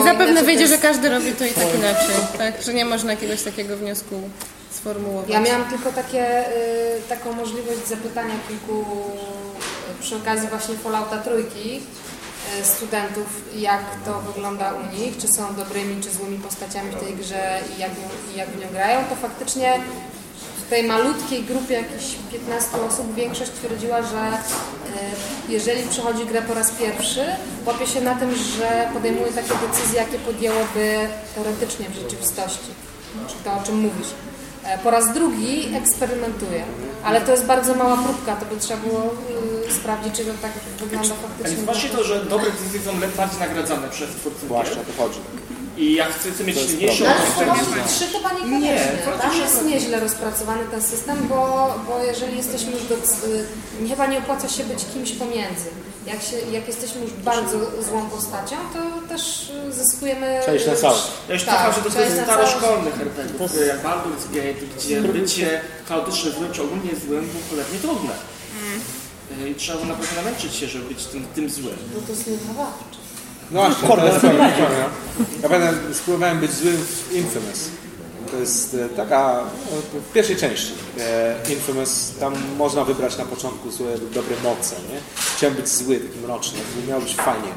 S1: I zapewne wyjdzie, że każdy robi to i tak inaczej, tak? Że nie można jakiegoś takiego wniosku sformułować.
S10: Ja miałam tylko takie, y, taką możliwość zapytania kilku y, przy okazji właśnie Fallouta trójki y, studentów, jak to wygląda u nich, czy są dobrymi, czy złymi postaciami w tej grze i jak, i jak w nią grają, to faktycznie tej malutkiej grupie jakichś 15 osób większość twierdziła, że y, jeżeli przechodzi grę po raz pierwszy, łapie się na tym, że podejmuje takie decyzje, jakie podjęłoby teoretycznie w rzeczywistości. Czy to o czym mówisz. E, Po raz drugi eksperymentuje, ale to jest bardzo mała próbka, to by trzeba było y, sprawdzić, czy to tak wygląda faktycznie.
S3: zobaczcie to, że dobre decyzje są bardziej nagradzane przez twórców
S7: Właśnie to chodzi.
S3: I jak chcecie mieć silniejszą
S10: Ale w
S3: otoczenie,
S10: Falloutie 3 chyba niekoniecznie.
S3: Nie,
S10: Tam jest nieźle rozpracowany ten system, bo, bo jeżeli jesteśmy już do, y, chyba nie opłaca się być kimś pomiędzy. Jak, się, jak jesteśmy już bardzo złą postacią, to też y, zyskujemy...
S7: Przejść na całość.
S3: Ja już
S10: Tak,
S3: że to jest staroszkolnych RPGów, gry jak Baldur's Gate, gdzie bycie chaotycznym złym czy ogólnie złym było cholernie trudne. Y, I trzeba było naprawdę namęczyć się, żeby być tym, tym złym.
S10: Bo to jest niewawcze.
S7: No właśnie, to jest fajne. Ja pamiętam, spróbowałem być złym w Infamous. To jest e, taka, e, w pierwszej części e, Infamous, tam można wybrać na początku złe dobre moce, nie? Chciałem być zły, taki mroczny, to miało być fajnie.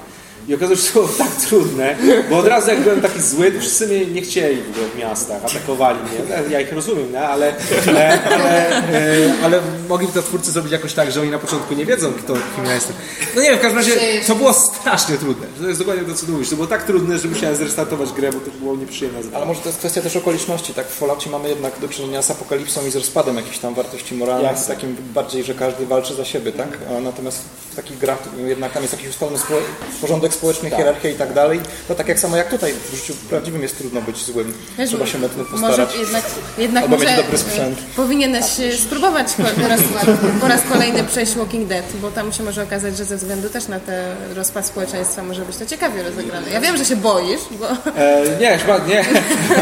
S7: I okazało się, że to było tak trudne, bo od razu jak byłem taki zły, to wszyscy mnie nie chcieli w ogóle w miastach, atakowali mnie. Ja ich rozumiem? Ale, ale, ale, e, ale mogli to twórcy zrobić jakoś tak, że oni na początku nie wiedzą, kto, kim ja jestem. No nie wiem, w każdym razie to było strasznie trudne. To jest dokładnie to, co mówisz. To było tak trudne, że musiałem zrestartować grę, bo to było nieprzyjemne.
S5: Ale może to jest kwestia też okoliczności, tak? W Falloutie mamy jednak do czynienia z apokalipsą i z rozpadem jakichś tam wartości moralnych,
S7: Jasne.
S5: z takim bardziej, że każdy walczy za siebie, tak? Natomiast w takich grach jednak tam jest jakiś ustalony porządek jakąkolwiek społecznie
S7: Tak.
S5: hierarchię i tak dalej, to tak jak samo jak tutaj, w życiu prawdziwym jest trudno być złym.
S1: Wiesz,
S5: Trzeba się mocno
S1: Może
S5: postarać.
S1: jednak, jednak
S5: Albo
S1: może
S5: mieć dobry sprzęt.
S1: e, powinieneś e, spróbować po po raz, po raz kolejny przejść Walking Dead, bo tam się może okazać, że ze względu też na ten rozpad społeczeństwa może być to ciekawie rozegrane. Ja wiem, że się boisz, bo
S7: E, nie, chyba nie.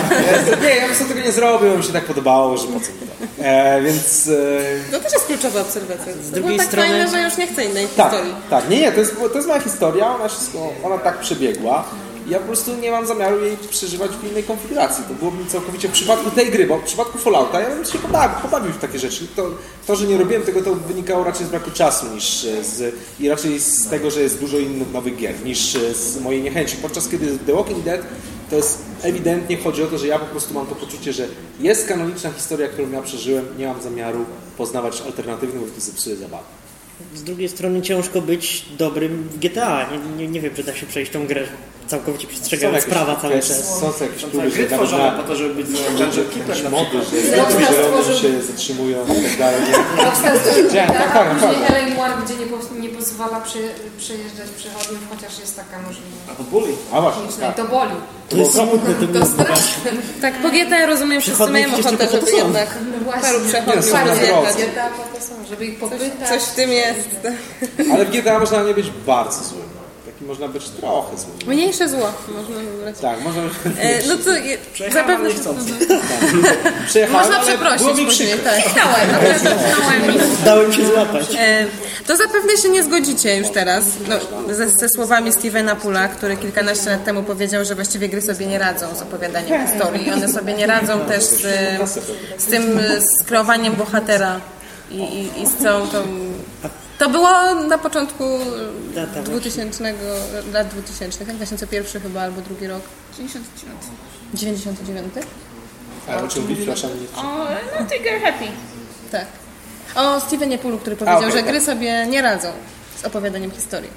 S7: [laughs] nie, ja bym sobie tego nie zrobił, bo mi się tak podobało, że po co to. E, więc... E,
S1: to też jest kluczowa obserwacja. Z
S6: drugiej
S1: tak
S6: strony-
S1: fajne, że już nie chcę innej
S7: tak,
S1: historii.
S7: tak, nie, nie, to jest, to jest moja historia, ona, wszystko, ona tak przebiegła. Ja po prostu nie mam zamiaru jej przeżywać w innej konfiguracji. To byłoby mi całkowicie w przypadku tej gry, bo w przypadku Fallouta ja bym się pobawił, pobawił w takie rzeczy. To, to, że nie robiłem tego, to wynikało raczej z braku czasu niż z, i raczej z tego, że jest dużo innych nowych gier, niż z mojej niechęci. Podczas kiedy The Walking Dead to jest ewidentnie chodzi o to, że ja po prostu mam to poczucie, że jest kanoniczna historia, którą ja przeżyłem, nie mam zamiaru poznawać alternatywnych, bo to zepsuje zabawę.
S6: Z drugiej strony ciężko być dobrym w GTA. Nie, nie, nie wiem, czy da się przejść tą grę całkowicie przestrzegając prawa cały
S7: jest-
S6: czas.
S7: Są to jakieś próby,
S11: Gry
S7: że
S11: tworzone
S7: na-
S11: po to, żeby być
S7: jakieś mody, że światło zielone się zatrzymują i tak dalej. [laughs] tak, tak,
S10: a później. Ellen Moore, gdzie nie, po, nie pozwala przy, przejeżdżać przechodniów, chociaż jest taka możliwość.
S11: Albo bully.
S7: A właśnie,
S10: i to boli.
S6: To jest smutne, to
S10: To
S6: było
S10: straszne.
S1: Tak, po GTA rozumiem, wszyscy mają ochotę, żeby
S6: to
S1: jednak
S10: właśnie.
S1: paru przechodniów
S7: na
S1: zjechać.
S10: GTA po to są, żeby ich popytać.
S1: Coś w tym jest.
S7: Ale w GTA można nie być bardzo złym. Można być trochę złym.
S1: Mniejsze zło można wybrać.
S7: Tak, można być...
S1: E, no to je, zapewne...
S11: ale niechcący.
S7: Przejechałem,
S1: Można
S7: ale
S1: przeprosić
S7: było mi
S1: później,
S7: przykro.
S1: tak.
S2: Naprawdę dotknąłem i
S6: Dałem się złapać.
S1: E, To zapewne się nie zgodzicie już teraz no, ze, ze słowami Stevena Pula, który kilkanaście lat temu powiedział, że właściwie gry sobie nie radzą z opowiadaniem historii. I one sobie nie radzą też z, z tym z kreowaniem bohatera i, i, i z całą tą... To było na początku
S6: Data
S1: 2000, lat 2000, tak? 2001 chyba, albo drugi rok.
S2: 99.
S1: 99?
S7: A o czym mówisz? Przepraszam,
S2: O, no Trigger Happy.
S1: Tak. O Stevenie Pulu, który powiedział,
S7: okej,
S1: że
S7: tak.
S1: gry sobie nie radzą z opowiadaniem historii.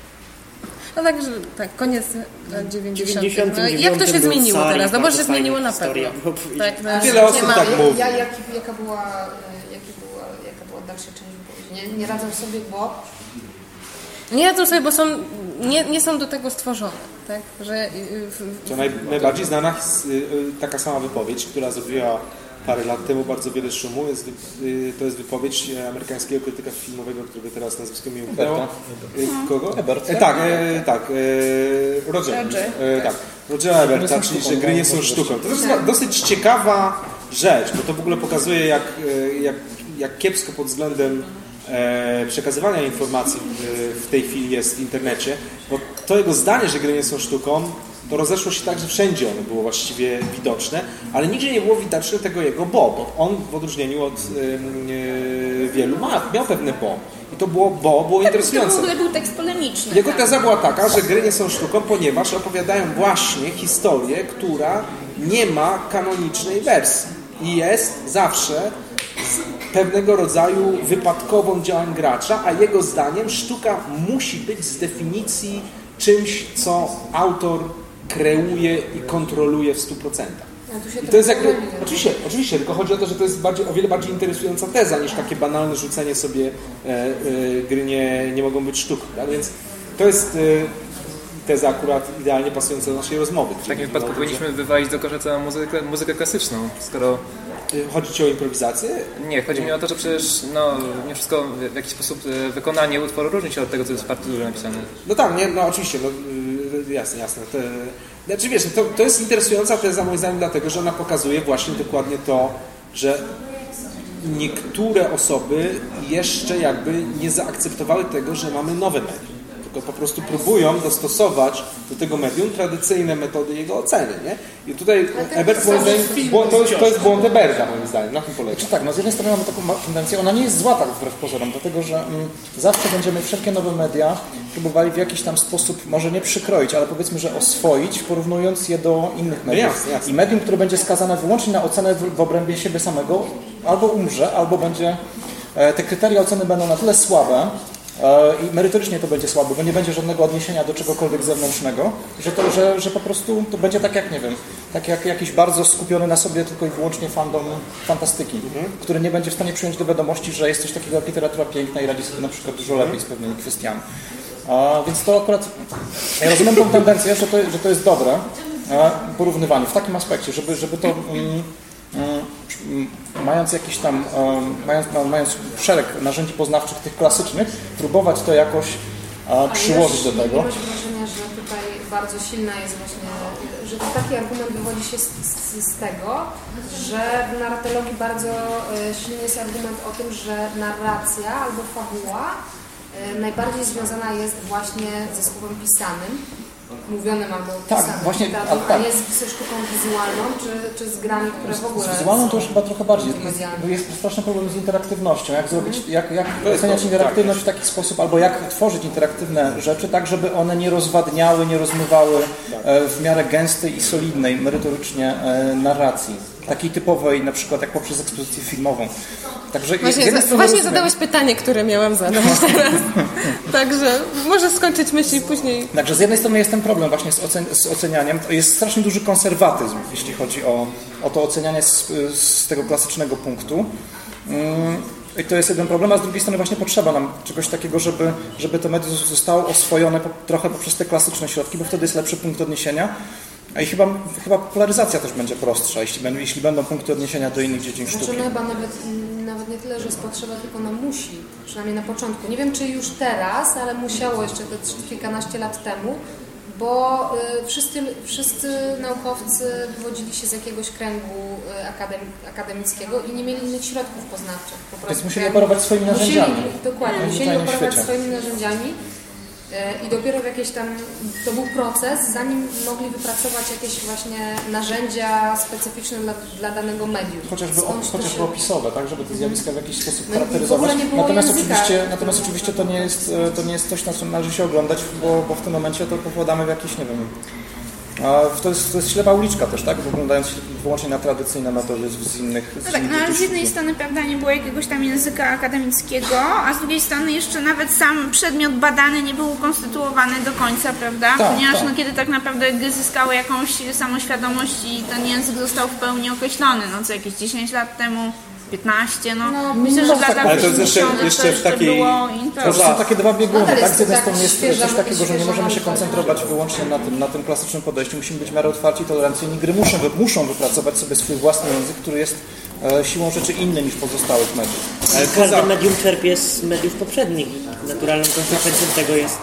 S1: No także, tak, koniec lat 90. No, i jak to się
S6: 99 był
S1: zmieniło
S6: Sari,
S1: teraz? No bo się zmieniło na pewno. Tak, no,
S7: Wiele
S1: nie
S7: osób tak mówi.
S10: Ja, jaki, jaka, była, e, jaki była, jaka była dalsza część? Nie, nie radzą sobie, bo
S1: Nie radzą sobie, bo są, nie, nie są do tego stworzone. Tak? Że, y, w-
S7: To naj, najbardziej znana his- y, y, taka sama wypowiedź, która zrobiła parę lat temu bardzo wiele szumu, jest, to jest wypowiedź amerykańskiego krytyka filmowego, którego teraz nazwisko mi umknęło. Y, Kogo?
S5: Ebert,
S7: E, tak, e, tak, e, Roger. E, tak, Rogera Eberta, czyli że gry nie są sztuką. To jest dosyć ciekawa rzecz, bo to w ogóle pokazuje, jak, e, jak, jak kiepsko pod względem e, przekazywania informacji w, w tej chwili jest w internecie, bo to jego zdanie, że gry nie są sztuką, to rozeszło się tak, że wszędzie ono było właściwie widoczne, ale nigdzie nie było widoczne tego jego bo, bo on w odróżnieniu od e, wielu ma, miał pewne bo. I to było bo, było
S2: To
S7: interesujące.
S2: w ogóle był tekst polemiczny.
S7: Jego
S2: tak.
S7: teza była taka, że gry nie są sztuką, ponieważ opowiadają właśnie historię, która nie ma kanonicznej wersji i jest zawsze pewnego rodzaju wypadkową działań gracza, a jego zdaniem sztuka musi być z definicji czymś, co autor kreuje i kontroluje w 100%.
S10: ja tu się
S7: I to jest jakby, oczywiście, oczywiście, tylko chodzi o to, że to jest bardziej, o wiele bardziej interesująca teza niż takie banalne rzucenie sobie e, e, gry nie, nie mogą być sztuką. Tak? Więc to jest e, teza akurat idealnie pasująca do naszej rozmowy.
S9: W takim wypadku powinniśmy wywalić do kosza całą muzykę, muzykę klasyczną, skoro
S7: Chodzi Ci o improwizację?
S9: nie, chodzi mi o to, że przecież no, nie wszystko w- jakiś sposób e, wykonanie utworu różni się od tego, co jest w partyturze napisane.
S7: No tak, nie, no oczywiście, no, y, jasne, jasne. To, znaczy wiesz, to, to jest interesująca teza moim zdaniem dlatego, że ona pokazuje właśnie dokładnie to, że niektóre osoby jeszcze jakby nie zaakceptowały tego, że mamy nowe medium. Tylko po prostu próbują dostosować do tego medium tradycyjne metody jego oceny, nie? I tutaj Ebert moim zdaniem, błąd- to jest, to jest błąd Eberta moim zdaniem, na tym polega.
S5: Znaczy tak, no z jednej strony mamy taką tendencję, ona nie jest zła tak wbrew pozorom, dlatego że mm, zawsze będziemy wszelkie nowe media próbowali w jakiś tam sposób, może nie przykroić, ale powiedzmy, że oswoić, porównując je do innych mediów.
S7: jasne, jasne.
S5: I medium, które będzie skazane wyłącznie na ocenę w, w obrębie siebie samego, albo umrze, albo będzie, e, te kryteria oceny będą na tyle słabe, i merytorycznie to będzie słabe, bo nie będzie żadnego odniesienia do czegokolwiek zewnętrznego, że, to, że, że po prostu to będzie tak jak, nie wiem, tak jak jakiś bardzo skupiony na sobie tylko i wyłącznie fandom fantastyki, który nie będzie w stanie przyjąć do wiadomości, że jest coś takiego jak literatura piękna i radzi sobie na przykład dużo lepiej z pewnymi kwestiami. A, więc to akurat, ja rozumiem tą tendencję, że to, że to jest dobre e, porównywanie w takim aspekcie, żeby, żeby to mm, mając jakiś tam, mając, no, mając szereg narzędzi poznawczych tych klasycznych, próbować to jakoś przyłożyć do tego.
S10: Nie masz wrażenia, że tutaj bardzo silna jest właśnie, że to taki argument wywodzi się z, z, z tego, że w narratologii bardzo e, silny jest argument o tym, że narracja albo fabuła e, najbardziej związana jest właśnie ze słowem pisanym, mówionym albo
S5: Tak,
S10: pisanym.
S5: właśnie, ale tak.
S10: A jest ze sztuką wizualną, czy, czy z grami, które w ogóle...
S5: Z wizualną to już chyba trochę bardziej. Jest, bo jest straszny problem z interaktywnością. Jak zrobić, jak, jak
S7: jest
S5: oceniać
S7: to,
S5: interaktywność w taki sposób, albo jak tworzyć interaktywne rzeczy, tak żeby one nie rozwadniały, nie rozmywały e, w miarę gęstej i solidnej, merytorycznie e, narracji. Takiej typowej, na przykład jak poprzez ekspozycję filmową. Także
S1: Właśnie, za, właśnie
S5: rozumiem-
S1: zadałeś pytanie, które miałam zadać teraz. Także może skończyć myśl i później
S5: Także z jednej strony jest ten problem właśnie z, ocen z ocenianiem. To jest strasznie duży konserwatyzm, jeśli chodzi o, o to ocenianie z, z tego klasycznego punktu. Mm, I to jest jeden problem, a z drugiej strony właśnie potrzeba nam czegoś takiego, żeby, żeby to medium zostało oswojone po, trochę poprzez te klasyczne środki, bo wtedy jest lepszy punkt odniesienia. I chyba, chyba polaryzacja też będzie prostsza, jeśli, będą- jeśli będą punkty odniesienia do innych dziedzin
S10: Znaczy
S5: sztuki.
S10: no chyba nawet, nawet nie tyle, że jest potrzeba, tylko ona musi, przynajmniej na początku. Nie wiem, czy już teraz, ale musiało jeszcze te kilkanaście lat temu, bo y, wszyscy, wszyscy naukowcy wywodzili się z jakiegoś kręgu y, akadem, akademickiego i nie mieli innych środków poznawczych. Po prostu
S5: Więc musieli operować swoimi
S10: musieli,
S5: narzędziami.
S10: Dokładnie,
S5: Na
S10: musieli operować
S5: świecie.
S10: swoimi narzędziami. Y, I dopiero w jakieś tam, to był proces, zanim mogli wypracować jakieś właśnie narzędzia specyficzne dla, dla danego medium.
S5: Chociażby, chociażby
S10: się-
S5: opisowe, tak, żeby te zjawiska w jakiś sposób
S10: No
S5: charakteryzować. Natomiast
S10: języka.
S5: oczywiście, natomiast oczywiście to nie jest, e, to nie jest coś, na co należy się oglądać, bo, bo w tym momencie to popadamy w jakieś, nie wiem, to jest, to jest ślepa uliczka też, tak? Oglądając wyłącznie na tradycyjne metody z, innych z
S2: No tak,
S5: innych
S2: no ale z jednej strony prawda nie było jakiegoś tam języka akademickiego, a z drugiej strony jeszcze nawet sam przedmiot badany nie był ukonstytuowany do końca, prawda?
S5: Tak,
S2: Ponieważ
S5: tak.
S2: no, kiedy tak naprawdę gry zyskały jakąś samoświadomość i ten język został w pełni określony, no co jakieś 10 lat temu, 15, no, myślę, że w latach
S7: Ale to jest jeszcze-
S2: 80
S7: jeszcze w takiej-
S2: było
S5: To są takie dwa bieguny,
S10: Nadal
S5: tak? Z jednej
S10: to
S5: strony
S10: tak
S5: jest coś takiego, że nie możemy się koncentrować wyłącznie na tym, na tym klasycznym podejściu. Musimy być w miarę otwarci i tolerancyjni. Gry muszą, muszą wypracować sobie swój własny język, który jest e, siłą rzeczy inny niż pozostałych mediów.
S6: Ale każde medium czerpie z mediów poprzednich. Naturalną konsekwencją tego jest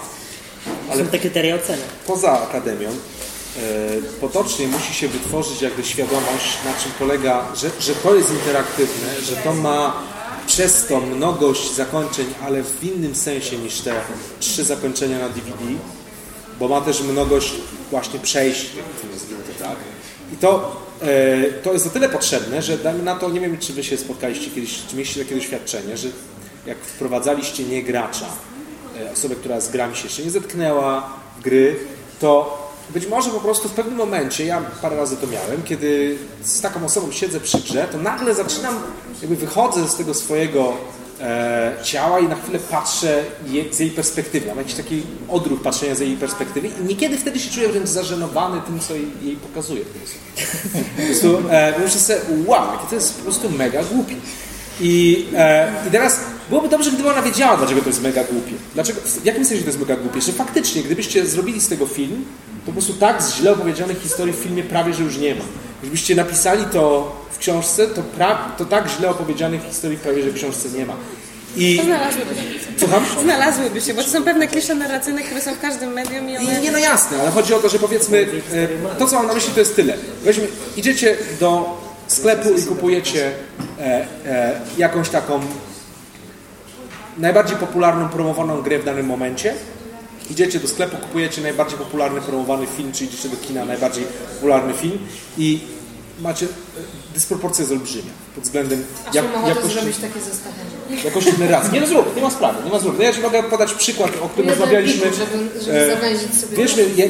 S6: są te kryteria oceny.
S7: poza akademią potocznie musi się wytworzyć jakby świadomość, na czym polega, że, że to jest interaktywne, że to ma przez to mnogość zakończeń, ale w innym sensie niż te trzy zakończenia na DVD, bo ma też mnogość właśnie przejść, nazwijmy to tak. I to, e, to jest o tyle potrzebne, że dajmy na to, nie wiem czy wy się spotkaliście kiedyś, czy mieliście takie doświadczenie, że jak wprowadzaliście nie gracza, e, osobę, która z grami się jeszcze nie zetknęła w gry, to być może po prostu w pewnym momencie, ja parę razy to miałem, kiedy z taką osobą siedzę przy grze, to nagle zaczynam, jakby wychodzę z tego swojego e, ciała i na chwilę patrzę je, z jej perspektywy. Mam jakiś taki odruch patrzenia z jej perspektywy i niekiedy wtedy się czuję wręcz zażenowany tym, co jej, jej pokazuję. Po prostu, e, myślę sobie, wow, jakie to jest po prostu mega głupi. I, e, I teraz byłoby dobrze, gdyby ona wiedziała, dlaczego to jest mega głupie. Dlaczego, w jakim sensie to jest mega głupie? Że faktycznie, gdybyście zrobili z tego film, to po prostu tak z źle opowiedzianych historii w filmie prawie, że już nie ma. Gdybyście napisali to w książce, to, pra, to tak źle opowiedzianych historii prawie, że w książce nie ma. I
S1: znalazłyby się.
S7: Słucham?
S1: Znalazłyby się, bo to są pewne klisze narracyjne, które są w każdym medium i one...
S7: nie, no jasne, ale chodzi o to, że powiedzmy, e, to co mam na myśli to jest tyle. Weźmy, idziecie do sklepu i kupujecie e, e, jakąś taką najbardziej popularną, promowaną grę w danym momencie. Idziecie do sklepu, kupujecie najbardziej popularny, promowany film, czy idziecie do kina, najbardziej popularny film i macie, e, dysproporcja jest olbrzymia pod względem
S10: Aż
S7: jak, jakości,
S10: zrobić takie zestawienie.
S7: jakości narracji. Nie no zrób, nie ma sprawy, nie ma sprawy. No ja Ci mogę podać przykład, o którym rozmawialiśmy.
S10: żeby- żeby
S7: e,
S10: sobie
S7: je,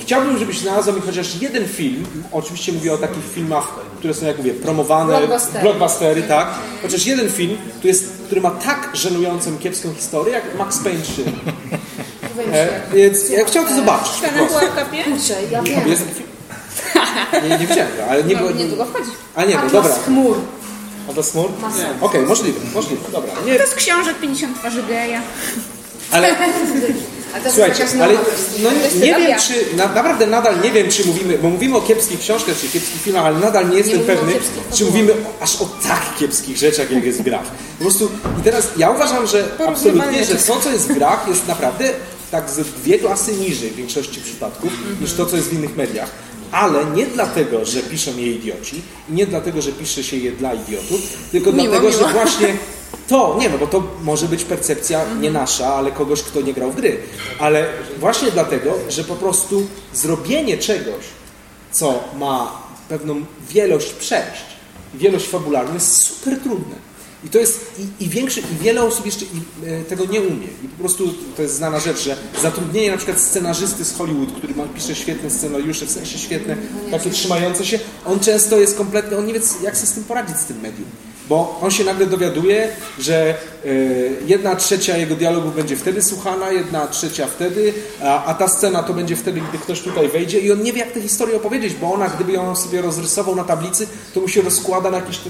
S7: chciałbym, żebyś znalazł mi chociaż jeden film, oczywiście mówię o takich filmach, które są, jak mówię, promowane,
S10: Blockbustery.
S7: blockbustery tak, chociaż jeden film, który, jest, który ma tak żenującą, kiepską historię, jak Max Payne 3. E, więc ja chciałem to zobaczyć.
S2: Ten
S7: prostu.
S2: pułapkapie?
S10: Kurczę, ja wiem.
S7: Jest? [laughs] Nie, nie widziałem go, ale nie
S2: No,
S7: było...
S2: niedługo wchodzi.
S7: A nie, no
S10: Atlas
S7: dobra.
S10: chmur.
S7: A to smur?
S10: Ma sens.
S7: Okej, możliwe, możliwe, dobra. Nie,
S2: To z książek 50 twarzy geja.
S7: ale [laughs]
S10: jest
S7: Słuchajcie, ale no, nie wiem, czy na, naprawdę nadal nie wiem, czy mówimy, bo mówimy o kiepskich książkach, czy kiepskich filmach, ale nadal nie jestem
S10: o
S7: pewny,
S10: kiepskich
S7: czy mówimy o, aż o tak kiepskich rzeczach, jak jest w grach. Po prostu i teraz ja uważam, że absolutnie, że to, co jest w grach, jest naprawdę tak ze dwie klasy niżej w większości przypadków, niż to, co jest w innych mediach. Ale nie dlatego, że piszą je idioci, i nie dlatego, że pisze się je dla idiotów, tylko
S1: Miło,
S7: dlatego,
S1: miło.
S7: że [laughs] właśnie to, nie no, bo to może być percepcja nie nasza, ale kogoś, kto nie grał w gry. Ale właśnie dlatego, że po prostu zrobienie czegoś, co ma pewną wielość przejść, wielość fabularną jest super trudne. I to jest, i, i większy, i wiele osób jeszcze e, tego nie umie. I po prostu to jest znana rzecz, że zatrudnienie na przykład scenarzysty z Hollywood, który ma, pisze świetne scenariusze, w sensie świetne, takie trzymające się, on często jest kompletny, on nie wie jak sobie z tym poradzić, z tym medium. Bo on się nagle dowiaduje, że e, jedna trzecia jego dialogów będzie wtedy słuchana, jedna trzecia wtedy, a, a ta scena to będzie wtedy, gdy ktoś tutaj wejdzie i on nie wie, jak tę historię opowiedzieć, bo ona, gdyby ją sobie rozrysował na tablicy, to mu się rozkłada na jakieś,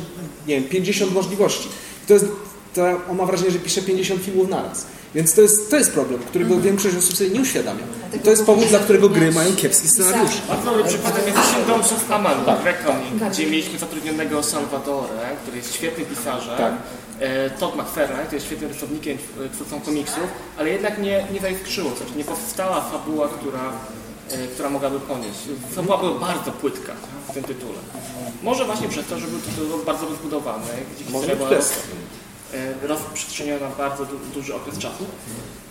S7: nie wiem, 50 możliwości. To jest, to on ma wrażenie, że pisze 50 filmów naraz. Więc to jest, to jest problem, którego większość osób sobie nie uświadamia. I to jest powód, dla którego gry mają kiepski scenariusz.
S3: Bardzo dobry przykładem jest Kingdoms of Amalur, Reckoning, gdzie mieliśmy zatrudnionego Salvadora, który jest świetnym pisarzem,
S7: Tak.
S3: e, Todd McFarlane, który jest świetnym rysownikiem, e, twórcą komiksów, ale jednak nie, nie zaiskrzyło coś, nie powstała fabuła, która, e, która mogłaby ponieść. Fabuła była bardzo płytka w tym tytule. Może właśnie przez to, że był tytuł bardzo rozbudowany, gdzie historia była rozprzestrzeniona na bardzo du duży okres czasu.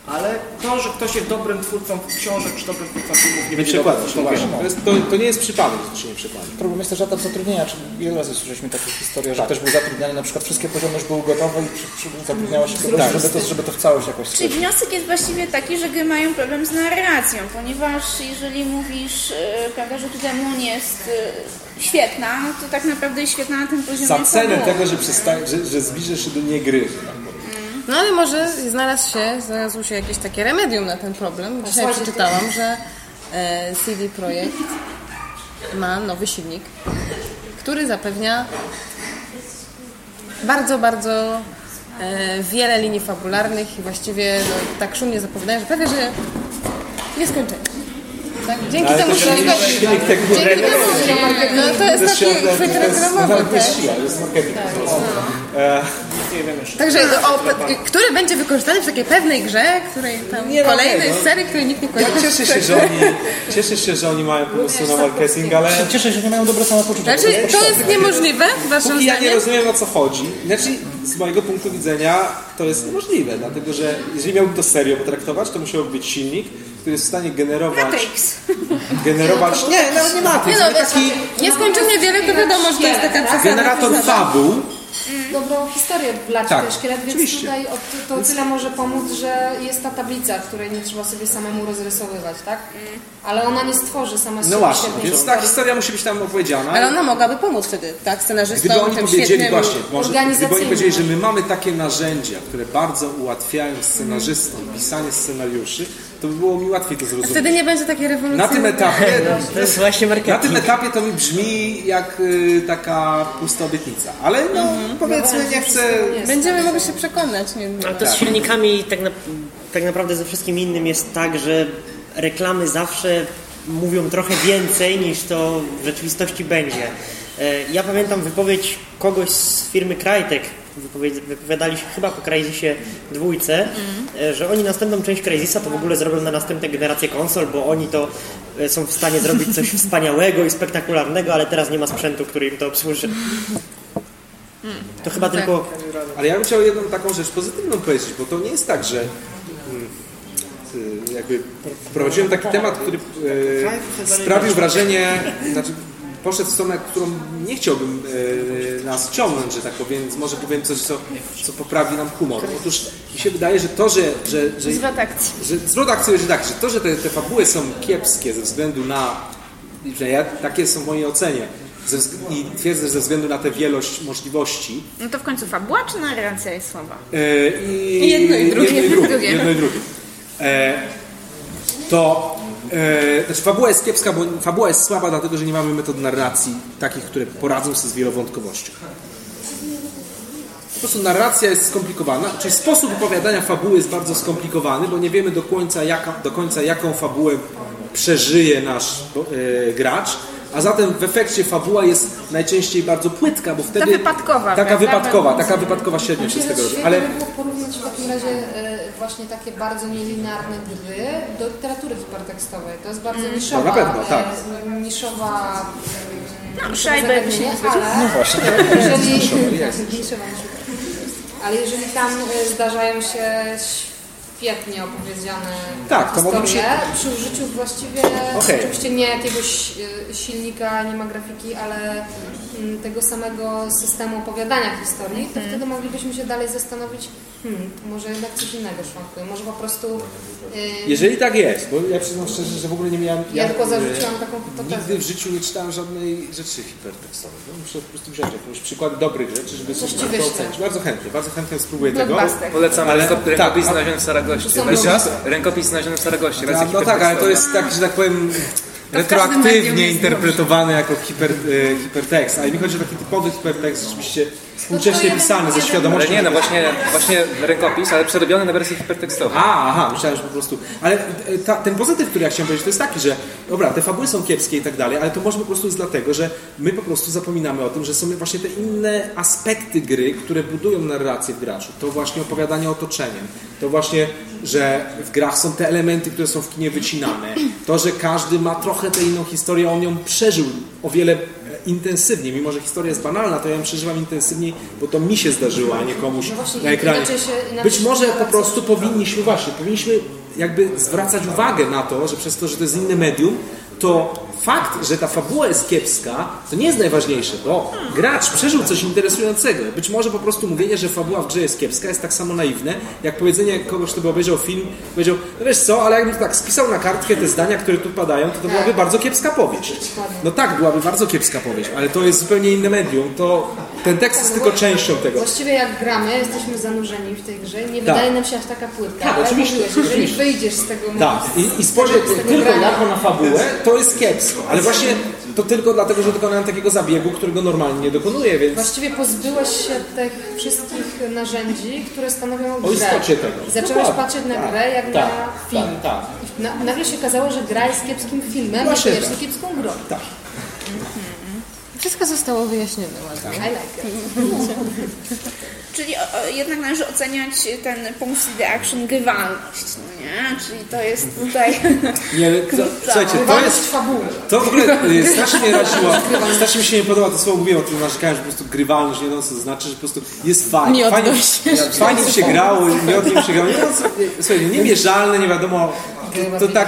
S3: Ale to, że ktoś jest dobrym twórcą książek czy dobrym twórcą filmów, nie
S7: Nie przekłada się, właśnie. To, jest, to, to nie jest przypadek, że to się nie przekłada.
S5: Problem jest też etap zatrudnienia, czyli wiele razy słyszeliśmy takie historie, że ktoś był zatrudniany, na przykład wszystkie poziomy już były gotowe i zatrudniało się kogoś,
S7: Tak.
S5: żeby, to, żeby to w całość jakoś
S2: Czyli
S5: skończyć.
S2: wniosek jest właściwie taki, że gry mają problem z narracją, ponieważ jeżeli mówisz, e, prawda, że tutaj Moon jest e, świetna, to tak naprawdę jest świetna na tym poziomie
S7: Za cenę tego, że, że, że zbliżysz się do nie gry. że tak powiem.
S1: No ale może znalazł się, znalazło się jakieś takie remedium na ten problem. Dzisiaj
S10: słuchajcie,
S1: przeczytałam, że e, CD Projekt ma nowy silnik, który zapewnia bardzo, bardzo e, wiele linii fabularnych i właściwie no, tak szumnie zapowiadają, że prawie, że nieskończenie. Tak? Dzięki
S7: Ale
S1: temu silnikowi.
S7: silnik tak
S1: Dzięki temu, no to jest taki
S7: to
S1: chwyt
S7: jest
S1: reklamowy
S7: siła, to jest marketing.
S3: Nie wiem jeszcze.
S1: Także o, który będzie wykorzystany w takiej pewnej grze, której tam
S7: Nie, no
S1: kolejnej
S7: no.
S1: serii, której nikt nie
S7: Ja
S1: kojarzy.
S7: cieszę się, że oni, cieszę się, że oni mają pomysł na marketing, ale
S5: Cieszę się, że nie mają dobre samopoczucie.
S1: Znaczy, to jest niemożliwe, waszym
S7: póki ja nie
S1: zdaniem?
S7: rozumiem o co chodzi. Znaczy, z mojego punktu widzenia to jest niemożliwe, dlatego że jeżeli miałbym to serio potraktować, to musiałby być silnik, który jest w stanie generować...
S2: Matrix.
S7: Generować... Nie, nawet nie Matrix,
S1: Nie no,
S7: ale taki
S1: nieskończenie wiele to wiadomo, że to jest taka przesada.
S7: generator fabuł,
S10: dobrą historię wlać
S7: Tak,
S10: tak, szkielet, więc
S7: oczywiście.
S10: tutaj to, to tyle może pomóc, że jest ta tablica, której nie trzeba sobie samemu rozrysowywać, tak? Ale ona nie stworzy sama
S7: no
S10: siebie
S7: właśnie,
S10: świetnej
S7: więc ta historia musi być tam opowiedziana.
S1: Ale ona mogłaby pomóc wtedy, tak? Scenarzystom,
S7: Gdyby oni
S1: tym
S7: powiedzieli właśnie, może, gdyby oni powiedzieli, że my mamy takie narzędzia, które bardzo ułatwiają scenarzystom pisanie scenariuszy, to by było mi łatwiej to zrozumieć.
S1: Wtedy nie będzie takiej rewolucji.
S7: Na tym etapie,
S6: To jest właśnie
S7: na
S6: marketing.
S7: tym etapie to mi brzmi jak y, taka pusta obietnica. Ale no powiedzmy, nie chcę...
S1: Będziemy mogli się przekonać. Nie,
S6: A to z silnikami tak, na, tak naprawdę ze wszystkim innym jest tak, że reklamy zawsze mówią trochę więcej niż to w rzeczywistości będzie. E, Ja pamiętam wypowiedź kogoś z firmy wypowiedz- wypowiadali się chyba po Crysisie dwójce, e, że oni następną część Crysisa to w ogóle zrobią na następne generacje konsol, bo oni to e, są w stanie zrobić coś wspaniałego i spektakularnego, ale teraz nie ma sprzętu, który im to obsłuży. To chyba tylko
S7: Ale ja bym chciał jedną taką rzecz pozytywną powiedzieć, bo to nie jest tak, że mm, y, jakby wprowadziłem taki temat, który y, sprawił wrażenie, znaczy poszedł w stronę, którą nie chciałbym y, nas ciągnąć, że tak powiem, więc może powiem coś, co, co poprawi nam humor. Otóż mi się wydaje, że to, że, że, że
S2: Zwrot akcji.
S7: że zwrot akcji jest tak, że to, że te, te fabuły są kiepskie ze względu na, że ja, takie są w mojej ocenie, ze, i twierdzę, że ze względu na tę wielość możliwości,
S2: No to w końcu fabuła czy narracja jest słaba?
S7: E, I
S1: Jedno i drugie.
S7: Jedno i drugie.
S2: Drugie. [laughs]
S7: Jedno i drugie. E, to e, znaczy fabuła jest kiepska, bo fabuła jest słaba, dlatego że nie mamy metod narracji takich, które poradzą sobie z wielowątkowością. po prostu narracja jest skomplikowana, czyli sposób opowiadania fabuły jest bardzo skomplikowany, bo nie wiemy do końca, jaka, do końca jaką fabułę przeżyje nasz e, gracz, a zatem w efekcie fabuła jest najczęściej bardzo płytka, bo wtedy...
S2: wypadkowa,
S7: Taka
S2: prawda?
S7: wypadkowa, taka wypadkowa średnio się z tego robi. Ale
S10: by było porównać w takim razie e, właśnie takie bardzo nielinearne gry do literatury hipertekstowej. To jest bardzo niszowa,
S7: No, na pewno, tak.
S10: e, niszowa
S2: No, szajbę jakby się
S10: ale
S5: No właśnie.
S10: jeżeli, [laughs] niszowa, niszowa. ale jeżeli tam e, zdarzają się świetnie opowiedziane
S7: Tak, to
S10: historie,
S7: się-
S10: przy użyciu właściwie
S7: Okej.
S10: oczywiście nie jakiegoś e, silnika, nie ma grafiki, ale mm, tego samego systemu opowiadania historii, to wtedy moglibyśmy się dalej zastanowić, hmm, może jednak coś innego szwankuje, może po prostu e,
S7: jeżeli tak jest, bo ja przyznam szczerze, że w ogóle nie miałem...
S10: ja tylko
S7: e,
S10: zarzuciłam taką hipotezę.
S7: Nigdy w życiu nie czytałem żadnej rzeczy hipertekstowej. No, muszę po prostu wziąć jakąś przykład dobrych rzeczy, żeby to
S10: sztuk.
S7: ocenić. Bardzo chętnie, bardzo chętnie spróbuję tego.
S9: Polecam
S7: Ale- tak,
S9: rękopis
S7: a-
S9: znaleziony w
S10: To
S9: Wersji-
S7: raz?
S9: Rękopis znaleziony w Saragoście.
S7: No,
S9: wersji
S7: no tak, ale to jest tak, że tak powiem retroaktywnie interpretowane jako hiper, e, hipertekst. A mi chodzi o taki typowy hipertekst, rzeczywiście współcześnie pisany ze świadomością.
S9: Ale nie, no właśnie, właśnie rękopis, ale przerobiony na wersji hipertekstowej.
S7: A, aha, myślałem, że po prostu. Ale e, ta, ten pozytyw, który ja chciałem powiedzieć, to jest taki, że dobra, te fabuły są kiepskie i tak dalej, ale to może po prostu jest dlatego, że my po prostu zapominamy o tym, że są właśnie te inne aspekty gry, które budują narrację w graczu. To właśnie opowiadanie otoczeniem. To właśnie, że w grach są te elementy, które są w kinie wycinane. To, że każdy ma trochę tę inną historię, on ją przeżył o wiele e, intensywniej. Mimo, że historia jest banalna, to ja ją przeżywam intensywniej, bo to mi się zdarzyło, a nie komuś
S10: No właśnie,
S7: na ekranie. Być może po prostu powinniśmy, właśnie, powinniśmy jakby zwracać uwagę na to, że przez to, że to jest inne medium, to fakt, że ta fabuła jest kiepska, to nie jest najważniejsze, bo gracz przeżył coś interesującego. Być może po prostu mówienie, że fabuła w grze jest kiepska jest tak samo naiwne, jak powiedzenie kogoś, kto by obejrzał film, powiedział, no wiesz co, ale jakbym tak spisał na kartkę te zdania, które tu padają, to to byłaby bardzo kiepska powieść. No tak, byłaby bardzo kiepska powieść, ale to jest zupełnie inne medium, to ten tekst jest tylko częścią tego.
S10: Właściwie jak gramy, jesteśmy zanurzeni w tej grze nie
S7: Tak.
S10: wydaje nam się aż taka płytka.
S7: Tak, oczywiście,
S10: jeżeli wyjdziesz z tego
S7: Tak, i, i spojrzeć tylko jako na fabułę, to jest kiepsko. Ale właśnie to tylko dlatego, że dokonałem takiego zabiegu, którego normalnie nie dokonuję, więc
S10: Właściwie pozbyłeś się tych wszystkich narzędzi, które stanowią
S7: O
S10: grę.
S7: istocie tego.
S10: Zacząłeś
S7: Dokładnie.
S10: patrzeć na
S7: Tak,
S10: grę jak
S7: tak,
S10: na film.
S7: tak, tak.
S10: Na, nagle się okazało, że gra jest kiepskim filmem,
S7: Właśnie
S10: niekoniecznie
S7: tak.
S10: kiepską grą.
S7: Tak.
S1: Wszystko zostało wyjaśnione ładnie.
S10: I like it. [laughs]
S2: Czyli o, o, jednak należy oceniać ten punkt the action grywalność, no nie? Czyli to jest tutaj... [laughs]
S7: Nie, to, słuchajcie, to jest... To w ogóle y, [laughs] strasznie mnie raziło, strasznie mi się nie podoba to słowo, mówiłem o tym, narzekałem, że po prostu grywalność, nie wiem co to znaczy, że po prostu jest fajnie,
S1: Nie
S7: fajnie, fajnie się grało, nie od nim się grało, nie, słuchajcie, niemierzalne, nie wiadomo, to, to tak,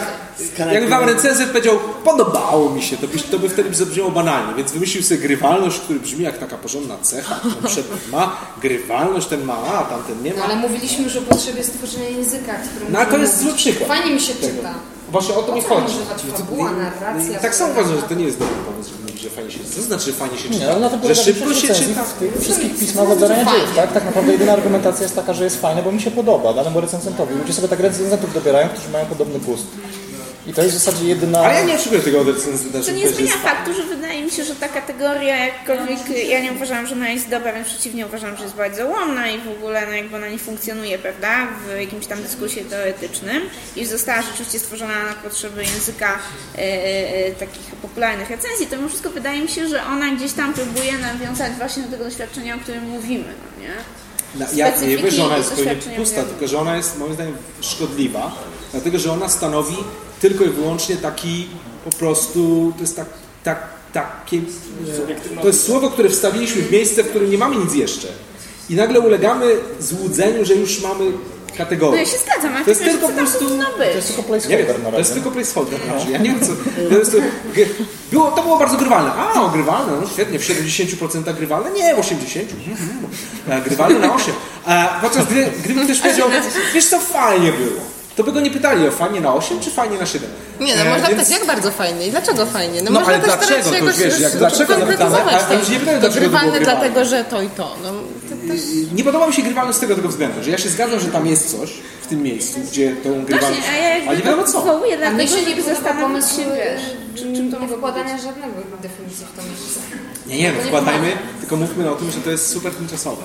S7: jakby wam recenzent powiedział, podobało mi się, to by, to by wtedy zabrzmiało banalnie, więc wymyślił sobie grywalność, który brzmi jak taka porządna cecha, przykład ma grywalność, ten ma, a tamten nie
S10: No,
S7: ma.
S10: ale mówiliśmy już o potrzebie stworzenia języka, którym
S7: No, ale to jest zły przykład
S10: Fajnie mi się
S7: tego.
S10: czyta.
S7: Właśnie o to mi
S10: Po co
S7: chodzi. No
S10: fabuła, narracja,
S7: Tak samo uważam, że to nie jest dobry pomysł, żeby mówić, że fajnie się To znaczy, że fajnie się czyta.
S5: Nie, ale na to
S7: że szybko się czyta.
S5: w tych wszystkich pismach o zarania dziejów, tak? Tak naprawdę jedyna argumentacja jest taka, że jest fajne, bo mi się podoba danemu recenzentowi. Ludzie sobie tak recenzentów dobierają, którzy mają podobny gust. I to jest w zasadzie jedyna...
S7: Ale ja nie oczekuję tego od recenzenta,
S2: To nie zmienia faktu, że wydaje mi się, że ta kategoria jakkolwiek, ja nie uważam, że ona jest dobra, wręcz przeciwnie uważam, że jest bardzo łomna i w ogóle no, jakby ona nie funkcjonuje, prawda, w jakimś tam dyskursie teoretycznym i że została rzeczywiście stworzona na potrzeby języka e, e, takich popularnych recenzji, to mimo wszystko wydaje mi się, że ona gdzieś tam próbuje nawiązać właśnie do tego doświadczenia, o którym mówimy, no nie?
S7: Ja nie wiem, że ona jest zupełnie pusta, tylko że ona jest moim zdaniem szkodliwa, dlatego że ona stanowi tylko i wyłącznie taki po prostu, to jest tak, tak, takie, e, to jest słowo, które wstawiliśmy w miejsce, w którym nie mamy nic jeszcze. I nagle ulegamy złudzeniu, że już mamy
S2: No
S7: kategorię.
S2: ja się zgadzam, ale
S7: To jest
S2: tylko
S7: tylko po prostu-
S5: To jest tylko
S7: Nie
S5: placeholder
S7: wiem,
S5: na
S7: to jest tylko placeholder. Znaczy, ja nie wiem co. To jest było, to było bardzo grywalne. A, o, grywalne, no świetnie, w 70% grywalne? Nie, w 80%. Mhm. A, Grywalne na 8. A podczas gry, gdyby ktoś powiedział, wiesz co, fajnie było. To by go nie pytali o fajnie na 8 czy fajnie na 7.
S1: Nie no,
S7: E,
S1: można
S7: więc-
S1: pytać, jak bardzo fajnie i dlaczego fajnie.
S7: No,
S1: można
S7: ale
S1: też
S7: dlaczego?
S1: starać się
S7: To
S1: jakoś
S7: wiesz, jak dlaczego
S1: konkretyzować
S7: zapytamy, a- a
S1: to.
S7: ludzie nie pytają,
S1: To
S7: dlaczego to było
S1: dlatego, że to i to. No, to też...
S7: Nie podoba mi się grywalność z tego, tego względu, że ja się zgadzam, że tam jest coś w tym miejscu, gdzie tą grywalność...
S2: Właśnie, a ja
S7: Ale nie wiadomo co.
S2: wywołuję
S10: A mnie się nie podoba pomysł
S2: się, wiesz,
S10: czy, czym to nie wkładania żadnego definicji w to miejsce.
S7: Nie, nie, no wkładajmy, tylko mówmy o tym, że to jest super tymczasowe.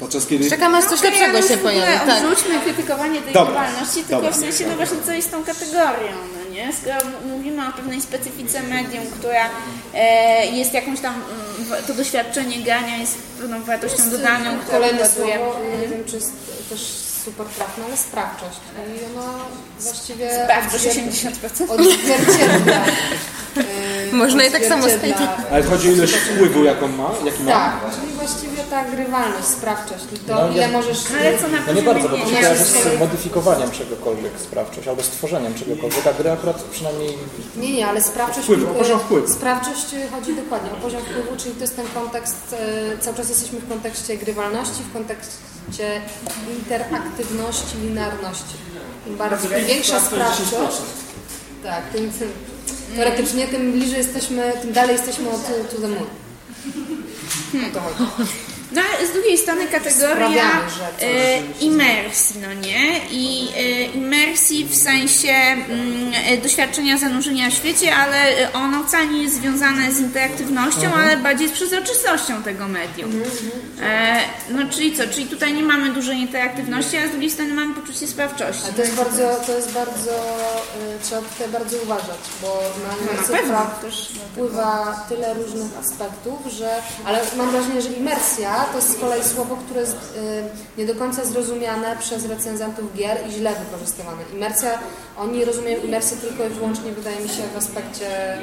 S7: Podczas kiedy...
S1: Czekamy aż coś
S2: Okej,
S1: lepszego się pojawi. Tak.
S2: Odrzućmy krytykowanie tej
S7: Dobra,
S2: globalności, tylko
S7: dobra.
S2: w sensie, no właśnie co jest tą kategorią, no nie? Skoro mówimy o pewnej specyfice medium, która e, jest jakąś tam, mm, to doświadczenie grania jest pewną wartością dodaną, którą
S10: Kolejne słowo, nie wiem czy jest też super trafne, ale sprawczość. I ona właściwie odzwier-
S2: 80%.
S10: odzwierciedla. yy, [laughs]
S1: Można i tak samo
S10: odzwierciedla-
S7: Ale chodzi o ilość wpływu, jaką ma? Jaki ma?
S10: Tak, czyli właściwie ta grywalność, sprawczość. I to
S5: No,
S10: ile
S5: ja-
S10: możesz...
S2: Ale co na
S5: No nie bardzo, bo to się kojarzy z modyfikowaniem czegokolwiek sprawczość albo stworzeniem czegokolwiek, a gry akurat przynajmniej
S10: Nie, nie, ale sprawczość...
S7: Wpływu, o poziom wpływu.
S10: Sprawczość y, chodzi dokładnie o poziom wpływu, czyli to jest ten kontekst, y, cały czas jesteśmy w kontekście grywalności, w kontekście interaktywności, linearności. Im bardziej, im większa sprawczość, tak, tym, tym, teoretycznie tym bliżej jesteśmy, tym dalej jesteśmy od to the moon. O to chodzi.
S2: No ale z drugiej strony kategoria e, imersji, no nie? I e, imersji w sensie mm, e, doświadczenia zanurzenia w świecie, ale e, ono wcale nie jest związane z interaktywnością, ale bardziej z przezroczystością tego medium. E, no czyli co? Czyli tutaj nie mamy dużej interaktywności, a z drugiej strony mamy poczucie sprawczości.
S10: Ale to jest bardzo, to jest bardzo, y, trzeba tutaj bardzo uważać, bo na
S2: No, na
S10: imersję
S2: pewno.
S10: praw też wpływa tyle różnych aspektów, że, ale mam wrażenie, że imersja to jest z kolei słowo, które jest y, nie do końca zrozumiane przez recenzentów gier i źle wykorzystywane. Imersja, oni rozumieją imersję tylko i wyłącznie, wydaje mi się, w aspekcie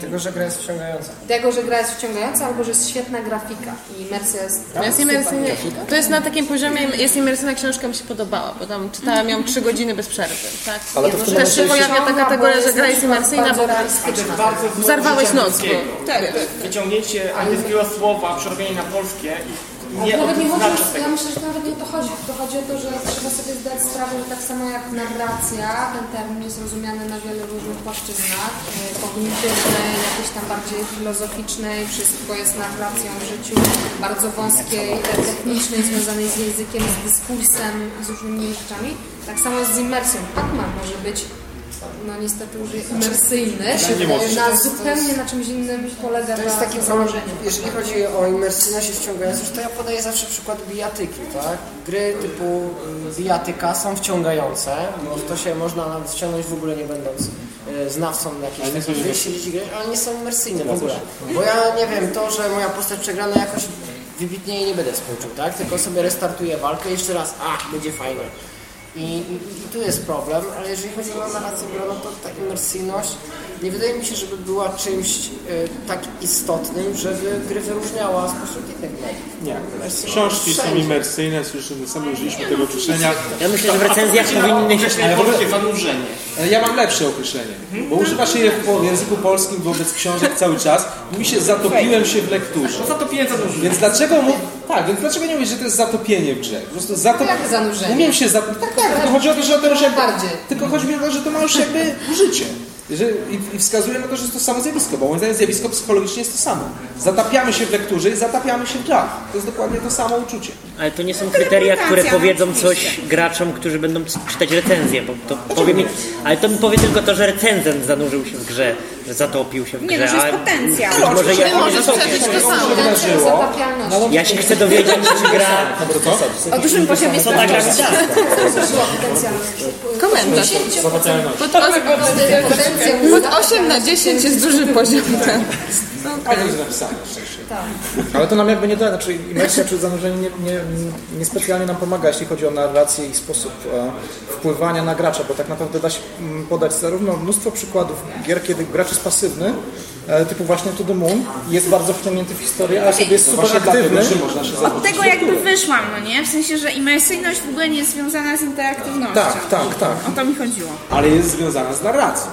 S12: Tego, że gra jest wciągająca.
S10: tego, że gra jest wciągająca albo że jest świetna grafika i imersja jest
S1: imersyjnie, to jest na takim poziomie, jest imersyjna książka mi się podobała, bo tam czytałam ją 3 godziny bez przerwy, tak?
S5: Ale to tym
S1: Też się pojawia ta kategoria, że gra jest imersyjna,
S10: bardzo
S1: bo zarwałeś noc, bo
S2: Tak,
S3: Wyciągnięcie angielskiego słowa, przerobienie na polskie i nie
S10: Nawet nie chodzi,
S3: odznacza
S10: o-
S3: tego.
S10: ja myślę, że to nawet nie o to chodzi. To chodzi o to, że trzeba sobie zdać sprawę, że tak samo jak narracja, ten termin jest rozumiany na wiele różnych płaszczyznach, e, kognitywnej, jakiejś tam bardziej filozoficznej, wszystko jest narracją w życiu, bardzo wąskiej, technicznej, związanej z językiem, z dyskursem, z różnymi rzeczami. Tak samo jest z imersją. Pac-Man może być no niestety już jest imersyjny, na zupełnie na czymś innym polega
S12: To jest
S10: ta-
S12: taki problem, jeżeli chodzi o imersyjność i wciągającość, to ja podaję zawsze przykład bijatyki, tak? Gry typu y, bijatyka są wciągające, bo to się można nawet wciągnąć w ogóle nie będąc y, znawcą jakiejś takiej gry, siedzieć grać, ale nie są imersyjne w ogóle. Bo ja nie wiem, to, że moja postać przegrana jakoś wybitnie jej nie będę współczuł, tak? Tylko sobie restartuję walkę i jeszcze raz, a, będzie fajnie. I, i, tu jest problem, ale jeżeli chodzi o narrację no to ta imersyjność nie wydaje mi się, żeby była czymś y, tak istotnym, żeby gry wyróżniała spośród innych mediów.
S7: Nie. Książki są imersyjne, słyszymy, sami użyliśmy tego określenia.
S6: Ja myślę, że w recenzjach powinny się...
S7: Ale w ogóle
S3: zanurzenie.
S7: E, Ja mam lepsze określenie, bo używa się je w języku polskim wobec książek cały czas. Mówi się zatopiłem się w lekturze.
S3: Zatopienie zanurzenie.
S7: Więc dlaczego mu... Tak, więc dlaczego nie mówić, że to jest zatopienie w grze? Po prostu zatop...
S10: Jak zanurzenie?
S7: Umiem się zatopić. Tak, tak, tylko chodzi o to, że to już jakby...
S10: Bardziej.
S7: Tylko chodzi mi o to, że to ma już jakby [laughs] życie. Że, i, wskazuje na to, że jest to samo zjawisko, bo moim zdaniem zjawisko psychologicznie jest to samo. Zatapiamy się w lekturze i zatapiamy się w grach. To jest dokładnie to samo uczucie.
S6: Ale to nie są kryteria, które powiedzą
S2: no,
S6: coś graczom, którzy będą czytać recenzję, bo to powie mi, ale to mi powie tylko to, że recenzent zanurzył się w grze, że zatopił się w
S2: Nie,
S6: grze.
S2: no, że jest
S6: a
S2: potencjał.
S6: Być może ja,
S1: nie możesz przeżyć to samo.
S10: Zatapialności.
S6: ja się chcę dowiedzieć, czy gra
S2: O dużym poziomie
S6: co tak jak
S1: komentarz. Pod, pod 8 na 10 jest duży poziom. Tak.
S7: Ale to jest napisane.
S5: Ale to nam jakby nie da, znaczy imersja czy zanurzenie nie, nie, niespecjalnie nam pomaga, jeśli chodzi o narrację i sposób e, wpływania na gracza, bo tak naprawdę da się mm, podać zarówno mnóstwo przykładów gier, kiedy gracz jest pasywny, e, typu właśnie To The Moon, jest bardzo wciągnięty w historię, ale sobie jest super
S7: Właśnie
S5: aktywny.
S2: Od tego jakby wyszłam, no nie? W sensie, że imersyjność w ogóle nie jest związana z interaktywnością.
S5: Tak, tak, tak.
S2: O to mi chodziło.
S7: Ale jest związana z narracją.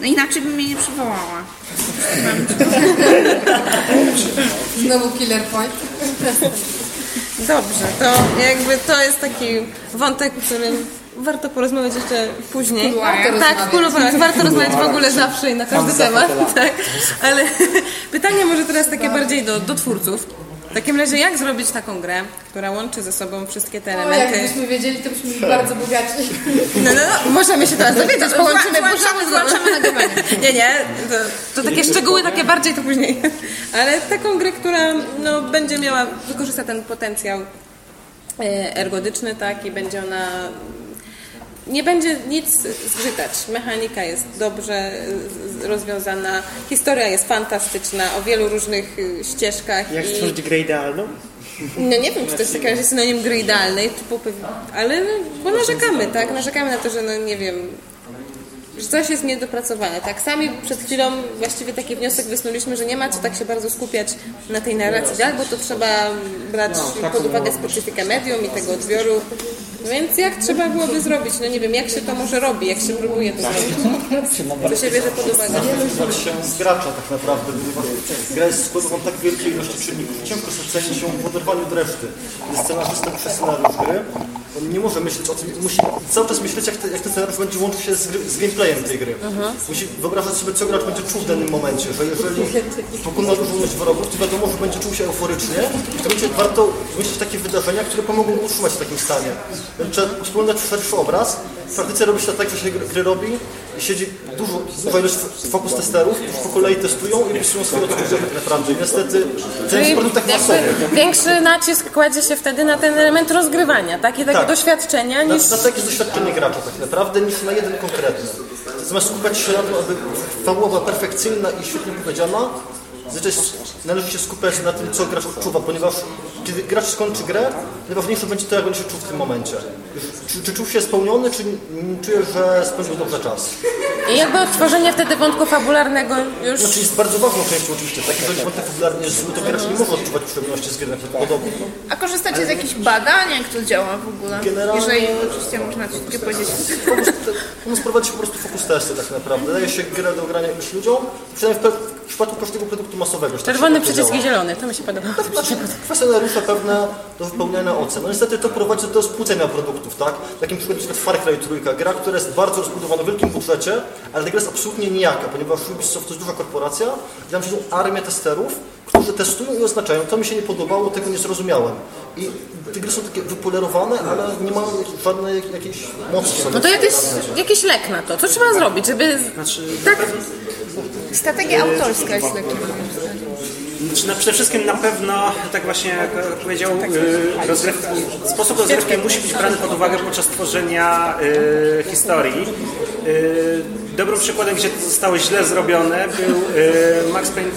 S2: No inaczej bym mnie nie przywołała. [laughs]
S10: Znowu killer point.
S1: Dobrze, to jakby to jest taki wątek, którym warto porozmawiać jeszcze później.
S2: Warto
S1: tak, w kuluarach. Warto rozmawiać w ogóle zawsze i na każdy temat. Tak. Ale [laughs] pytanie może teraz takie bardziej do, do twórców. W takim razie jak zrobić taką grę, która łączy ze sobą wszystkie te
S10: O,
S1: elementy?
S10: jakbyśmy wiedzieli, to byśmy byli bardzo bogaci. [laughs]
S1: No, no, no, możemy się teraz dowiedzieć, połączymy,
S2: Włączamy,
S1: puszczamy
S2: włączamy nagrywanie. [laughs]
S1: Nie, nie, to, to takie szczegóły, takie bardziej to później. Ale taką grę, która no, będzie miała, wykorzysta ten potencjał e, ergodyczny, tak, i będzie ona nie będzie nic zgrzytać. Mechanika jest dobrze e, rozwiązana, historia jest fantastyczna, o wielu różnych e, ścieżkach.
S6: Jak
S1: i-
S6: stworzyć grę idealną?
S1: no nie wiem, czy to jest razie synonim gry idealnej, typu, pew- ale bo narzekamy, tak? Narzekamy na to, że no nie wiem, że coś jest niedopracowane, tak? Sami przed chwilą właściwie taki wniosek wysnuliśmy, że nie ma co tak się bardzo skupiać na tej narracji, tak? Bo to trzeba brać pod uwagę specyfikę medium i tego odbioru. Więc jak trzeba byłoby zrobić? No nie wiem, jak się to może robi, jak się próbuje to zrobić. Co się bierze pod uwagę?
S13: Znać się z gracza tak naprawdę, ponieważ gra jest składowana tak wielkiej ilości czynników. Ciężko jest ocenić ją w oderwaniu od reszty. Jest scenarzysta przez scenariusz gry. On nie może myśleć o tym, musi cały czas myśleć, jak, te, jak ten scenariusz będzie łączył się z, gry, z gameplayem tej gry. Musi wyobrażać sobie, co gracz będzie czuł w danym momencie, że jeżeli pokona dużą ilość wrogów, to wiadomo, że będzie czuł się euforycznie i to będzie warto wymyślić takie wydarzenia, które pomogą mu utrzymać w takim stanie. Trzeba wspominać szerszy obraz. W praktyce robi się tak, że się gry robi i siedzi dużo, duża ilość fokus testerów, którzy po kolei testują i opisują swoje odczucia tak naprawdę. I niestety jest produkt tak masowy.
S1: Większy nacisk kładzie się wtedy na ten element rozgrywania, tak? I tego
S13: Tak.
S1: doświadczenia
S13: Na,
S1: niż...
S13: na takie doświadczenie gracza tak naprawdę niż na jeden konkretny. Zamiast skupiać się na tym, aby fabuła była perfekcyjna i świetnie powiedziana, zazwyczaj należy się skupiać na tym, co gracz odczuwa, ponieważ kiedy gracz skończy grę, najważniejsze będzie to, jak będzie się czuł w tym momencie. Czy, czy czuł się spełniony, czy czuje, że spędził dobrze czas.
S1: I jakby odtworzenie wtedy wątku fabularnego już...
S13: Znaczy jest bardzo ważną częścią oczywiście, tak? Jeżeli wątek fabularny jest zły, to gracz nie może odczuwać przyjemności z gry, na przykład podobnie.
S2: A korzystacie z jakichś badań, jak to działa w ogóle?
S13: Generalnie-
S2: Jeżeli oczywiście można coś takiego powiedzieć.
S13: Pomóc prowadzić po prostu fokus testy tak naprawdę. Daje się grę do grania już ludziom, przynajmniej w, w przypadku każdego produktu masowego. że tak
S1: Czerwony
S13: tak
S1: przycisk i zielony, to mi się podoba.
S13: Znaczy, kwestionariusze pewne do wypełniania ocen. No niestety to prowadzi do spłucenia produktów, tak? Takim przykładem jest Far Cry Trójka, gra, która jest bardzo rozbudowana w wielkim budżecie, ale ta gra jest absolutnie nijaka, ponieważ Ubisoft to jest duża korporacja i tam siedzą armię testerów, którzy testują i oznaczają, to mi się nie podobało, tego nie zrozumiałem. I te gry są takie wypolerowane, ale nie mają żadnej jak- jakiejś mocy w sobie.
S1: No to jakiś, jakiś lek na to. Co trzeba zrobić, żeby... Tak,
S2: Strategia autorska jest takim.
S11: Znaczy, no, przede wszystkim na pewno, tak właśnie jak powiedział, y, rozgrywki, sposób rozgrywki musi być brany pod uwagę podczas tworzenia y, historii. Y, dobrym przykładem, gdzie to zostało źle zrobione, był y, Max, Payne,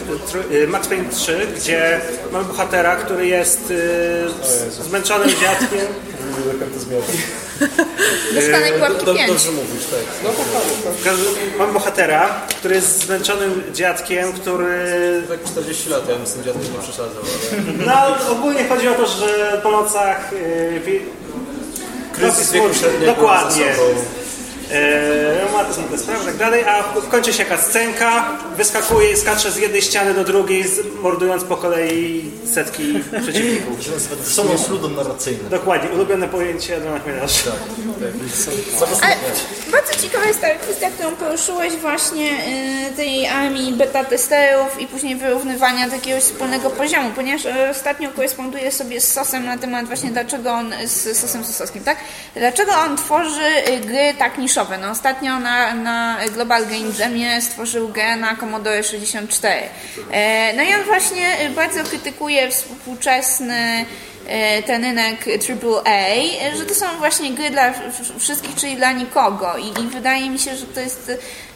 S11: y, Max Payne 3, gdzie mamy bohatera, który jest zmęczonym dziadkiem.
S2: Dostanej [laughs] pułapki
S4: Do,
S2: 5.
S4: dobrze mówisz, tak. No,
S11: Mam bohatera, który jest zmęczonym dziadkiem, który
S4: tak 40 lat, ja bym z tym dziadkiem nie przesadzał. Ale...
S11: No, ogólnie chodzi o to, że po nocach yy,
S4: Kryzys wieku średniego
S11: Dokładnie. Reumatyzm, te sprawy tak dalej, a kończy się jakaś scenka, wyskakuje i skacze z jednej ściany do drugiej, mordując po kolei setki przeciwników. [laughs]
S13: Dysonans ludom narracyjny.
S11: Dokładnie, ulubione pojęcie Adama Chmielarza. [laughs]
S2: Ale bardzo ciekawa jest ta kwestia, którą poruszyłeś właśnie y, tej armii beta testerów i później wyrównywania do jakiegoś wspólnego poziomu, ponieważ y, ostatnio koresponduję sobie z Sosem na temat właśnie dlaczego on, z Sosem Sosowskim, tak? Dlaczego on tworzy y, gry tak niszowe? No ostatnio na, na Global Game Jamie stworzył grę na Commodore 64. E, No i on właśnie bardzo krytykuje współczesny ten rynek AAA, że to są właśnie gry dla wszystkich, czyli dla nikogo. I, I wydaje mi się, że to jest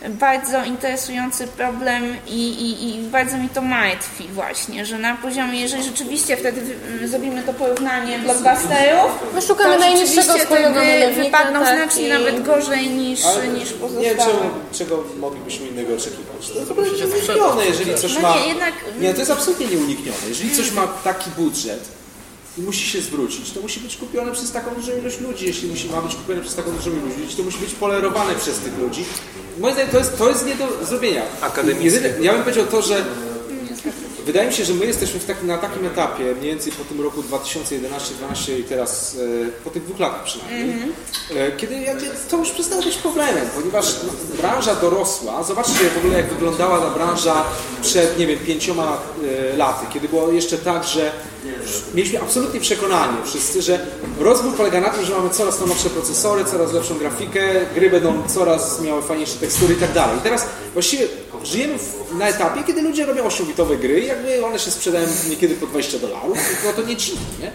S2: bardzo interesujący problem i, i, i bardzo mi to martwi właśnie, że na poziomie, jeżeli rzeczywiście wtedy zrobimy to porównanie blockbusterów,
S1: My szukamy
S2: to
S1: najniższego mianownika,
S2: wypadną
S1: tak,
S2: znacznie
S1: i-
S2: nawet gorzej niż,
S7: Ale
S2: niż
S7: Nie wiem,
S2: pozostałe.
S7: czego, czego moglibyśmy innego oczekiwać. To, to będzie nieuniknione, jeżeli coś
S2: No
S7: ma...
S2: nie, jednak-
S7: Nie, to jest absolutnie nieuniknione. Jeżeli coś ma taki budżet i musi się zwrócić, to musi być kupione przez taką dużą ilość ludzi. Jeśli musi, ma być kupione przez taką dużą ilość ludzi, to musi być polerowane przez tych ludzi. Moim zdaniem to jest, to jest nie do zrobienia.
S9: Akademickie.
S7: Jedyne, ja bym powiedział to, że Wydaje mi się, że my jesteśmy w takim, na takim etapie, mniej więcej po tym roku 2011-2012 i teraz, e, po tych dwóch latach przynajmniej, e, kiedy jakby to już przestało być problemem, ponieważ branża dorosła. Zobaczcie w ogóle, jak wyglądała ta branża przed, nie wiem, pięcioma e, laty, kiedy było jeszcze tak, że mieliśmy absolutnie przekonanie wszyscy, że rozwój polega na tym, że mamy coraz to nowsze procesory, coraz lepszą grafikę, gry będą coraz miały fajniejsze tekstury i tak dalej. I teraz właściwie żyjemy w, na etapie, kiedy ludzie robią 8-bitowe gry i jakby one się sprzedają niekiedy po 20 dolarów, no to nie dziwi, nie?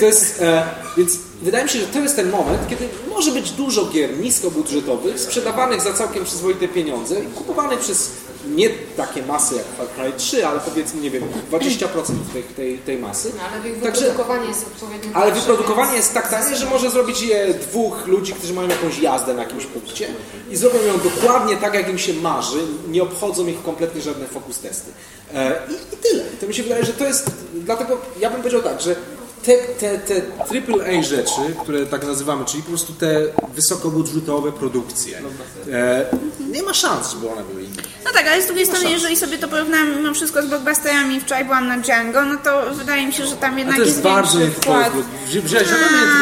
S7: To jest, e, więc wydaje mi się, że to jest ten moment, kiedy może być dużo gier niskobudżetowych, sprzedawanych za całkiem przyzwoite pieniądze i kupowanych przez nie takie masy jak Far Cry 3, ale powiedzmy, nie wiem, 20% tej, tej, tej masy.
S10: No, ale ich
S7: Także-
S10: wyprodukowanie jest odpowiednio
S7: ale wyprodukowanie jest tak tanie, że może zrobić je dwóch ludzi, którzy mają jakąś jazdę na jakimś punkcie i zrobią ją dokładnie tak, jak im się marzy. Nie obchodzą ich kompletnie żadne focus testy. E, I, I tyle. I to mi się wydaje, że to jest... Dlatego ja bym powiedział tak, że te, te, te AAA rzeczy, które tak nazywamy, czyli po prostu te wysokobudżetowe produkcje, e, nie ma szans, żeby one były inne.
S2: No tak, ale z drugiej strony,
S7: szans.
S2: jeżeli sobie to porównamy mimo wszystko z blockbusterami, wczoraj byłam na Django, no to wydaje mi się, że tam
S7: A
S2: jednak
S7: to jest bardzo
S2: większy
S7: nietypowy
S2: wkład.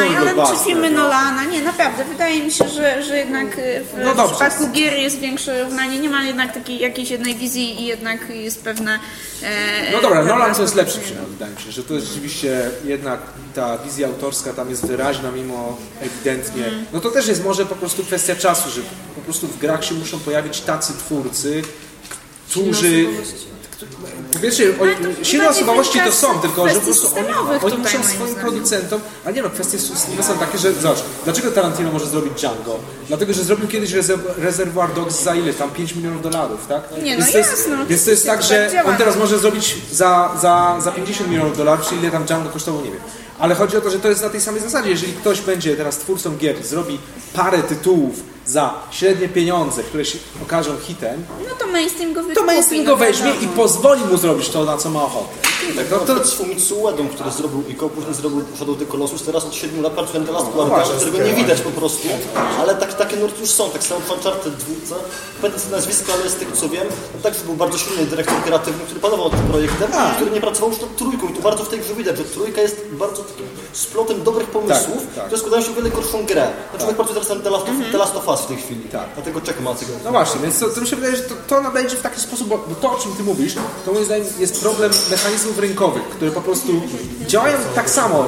S2: Aj,
S7: typowy
S2: ale czy filmy
S7: no.
S2: Nolana? Nie, naprawdę. Wydaje mi się, że, że jednak y, w,
S7: No
S2: w przypadku gier jest większe równanie. Nie ma jednak takiej jakiejś jednej wizji i jednak jest pewne... E,
S7: No dobra, Nolan to jest lepszy wydaje mi się, że to jest rzeczywiście jednak ta wizja autorska tam jest wyraźna mimo ewidentnie.
S2: Mhm.
S7: No to też jest może po prostu kwestia czasu, że po prostu w grach się muszą pojawić tacy twórcy, którzy... Wiecie, silne osobowości to są, tylko że po prostu oni, oni muszą swoim producentom, a nie no, kwestie są takie, że zobacz, dlaczego Tarantino może zrobić Django? Dlatego, że zrobił kiedyś Reservoir Dogs za ile? Tam 5 milionów dolarów, tak?
S2: Nie, no
S7: więc to jest,
S2: jasne,
S7: Więc to jest tak, że
S2: tak
S7: on teraz może zrobić za, za, za 50 milionów dolarów, czy ile tam Django kosztowało, nie wiem. Ale chodzi o to, że to jest na tej samej zasadzie. Jeżeli ktoś będzie teraz twórcą gier zrobi parę tytułów za średnie pieniądze, które się okażą hitem,
S2: No to mainstream go
S7: to mainstream
S2: no
S7: go weźmie i pozwoli mu zrobić to, na co ma ochotę.
S13: Tak, no to z Fumitsu Uedą, który zrobił ICO, później zrobił Shadow the Colossus, teraz od 7 lat pracuje The Last Guardian,
S7: właśnie,
S13: którego nie widać po prostu, ale tak, takie nurty już są, tak samo w Uncharted 2, pamiętam sobie nazwisko, ale z tego co wiem, to także był bardzo silny dyrektor kreatywny, który panował nad tym projektem, który nie pracował już nad trójką i tu bardzo w tej grze widać, że trójka jest bardzo takim splotem dobrych pomysłów,
S7: Tak, tak.
S13: które składają się w wiele gorszą grę. No człowiek pracuje teraz nad The Last of, The Last of Us w tej chwili,
S7: Tak.
S13: dlatego czekam na tego.
S7: No właśnie, więc to, to mi się wydaje, że to, to w taki sposób, bo, bo to o czym ty mówisz, to moim zdaniem jest problem mechanizmów rynkowych, które po prostu działają tak samo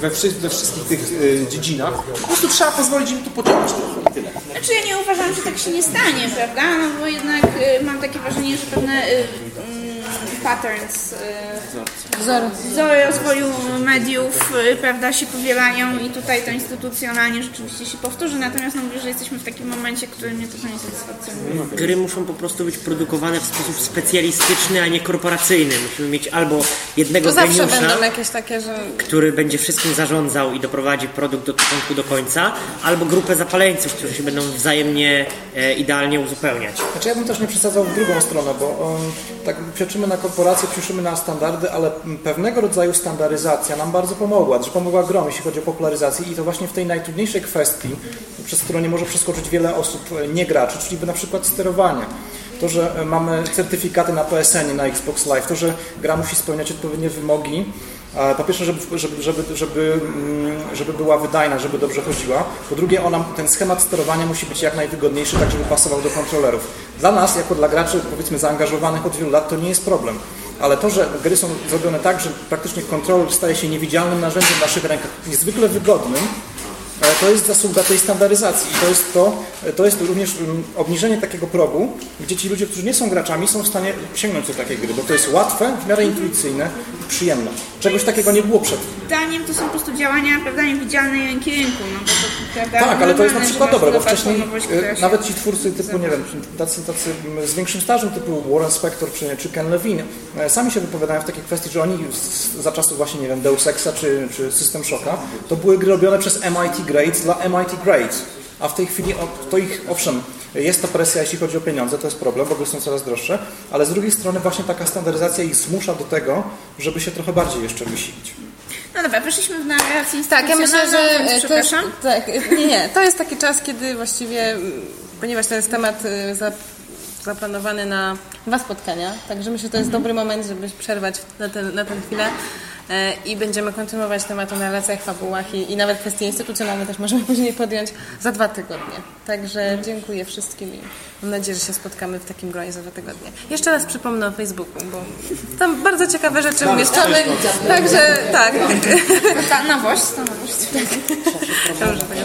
S7: we, wszy, we wszystkich tych e, dziedzinach. Po prostu trzeba pozwolić im tu podziałać tyle.
S2: Znaczy ja nie uważam, że tak się nie stanie, prawda? No bo jednak y, mam takie wrażenie, że pewne y, mm, patterns,
S1: Wzory.
S2: wzory rozwoju mediów, y, prawda, się powielają i tutaj to instytucjonalnie rzeczywiście się powtórzy, natomiast no mówię, że jesteśmy w takim momencie, który mnie totalnie satysfakcjonuje.
S6: Gry muszą po prostu być produkowane w sposób specjalistyczny, a nie korporacyjny. Musimy mieć albo jednego
S1: To zawsze
S6: geniusza,
S1: będą jakieś takie, że
S6: który będzie wszystkim zarządzał i doprowadzi produkt od początku do końca, albo grupę zapaleńców, którzy się będą wzajemnie e, idealnie uzupełniać.
S5: Znaczy ja bym też nie przesadzał w drugą stronę, bo um, tak pieczymy na korporacje, pieczymy na standardy, ale pewnego rodzaju standaryzacja nam bardzo pomogła, że pomogła grom, jeśli chodzi o popularyzację i to właśnie w tej najtrudniejszej kwestii, przez którą nie może przeskoczyć wiele osób, e, nie graczy, czyli na przykład sterowanie. To, że e, mamy certyfikaty na PSN, na Xbox Live, to, że gra musi spełniać odpowiednie wymogi, po pierwsze, żeby, żeby, żeby, żeby, mm, żeby była wydajna, żeby dobrze chodziła. Po drugie, ona, ten schemat sterowania musi być jak najwygodniejszy, tak żeby pasował do kontrolerów. Dla nas, jako dla graczy, powiedzmy, zaangażowanych od wielu lat, to nie jest problem. Ale to, że gry są zrobione tak, że praktycznie kontroler staje się niewidzialnym narzędziem w naszych rękach, niezwykle wygodnym, to jest zasługa tej standaryzacji i to jest, to, to jest również mm, obniżenie takiego progu, gdzie ci ludzie, którzy nie są graczami, są w stanie sięgnąć do takiej gry, bo to jest łatwe, w miarę intuicyjne i przyjemne. Czegoś takiego nie było przed.
S2: Zdaniem to są po prostu działania, prawda, niewidzialnej ręki rynku, no bo to, prawda,
S5: Tak, ale to jest na przykład dobre, bo wcześniej e, nawet ci twórcy typu, nie wiem, tacy, tacy z większym stażem typu Warren Spector czy, czy Ken Levine, e, sami się wypowiadają w takiej kwestii, że oni za czasów właśnie, nie wiem, Deus Exa czy, czy System Shocka, to były gry robione przez MIT Grades dla MIT Grades. A w tej chwili to ich, owszem, jest to presja, jeśli chodzi o pieniądze, to jest problem, bo gry są coraz droższe, ale z drugiej strony właśnie taka standaryzacja ich zmusza do tego, żeby się trochę bardziej jeszcze wysilić.
S2: No dobra, weszliśmy w narrację
S1: Tak, ja myślę, że e, to jest, tak, nie, nie, to jest taki czas, kiedy właściwie, ponieważ to jest temat y, za, zaplanowany na dwa spotkania, także myślę, że to jest dobry moment, żeby przerwać na, ten, na tę chwilę I będziemy kontynuować temat o narracjach, fabułach i, i nawet kwestie instytucjonalne też możemy [laughs] później podjąć za dwa tygodnie. Także dziękuję wszystkim i mam nadzieję, że się spotkamy w takim gronie za dwa tygodnie. Jeszcze raz przypomnę o Facebooku, bo tam bardzo ciekawe rzeczy umieszczamy. Także tak.
S2: Ta nowość, ta nowość. [laughs]
S1: Dobrze,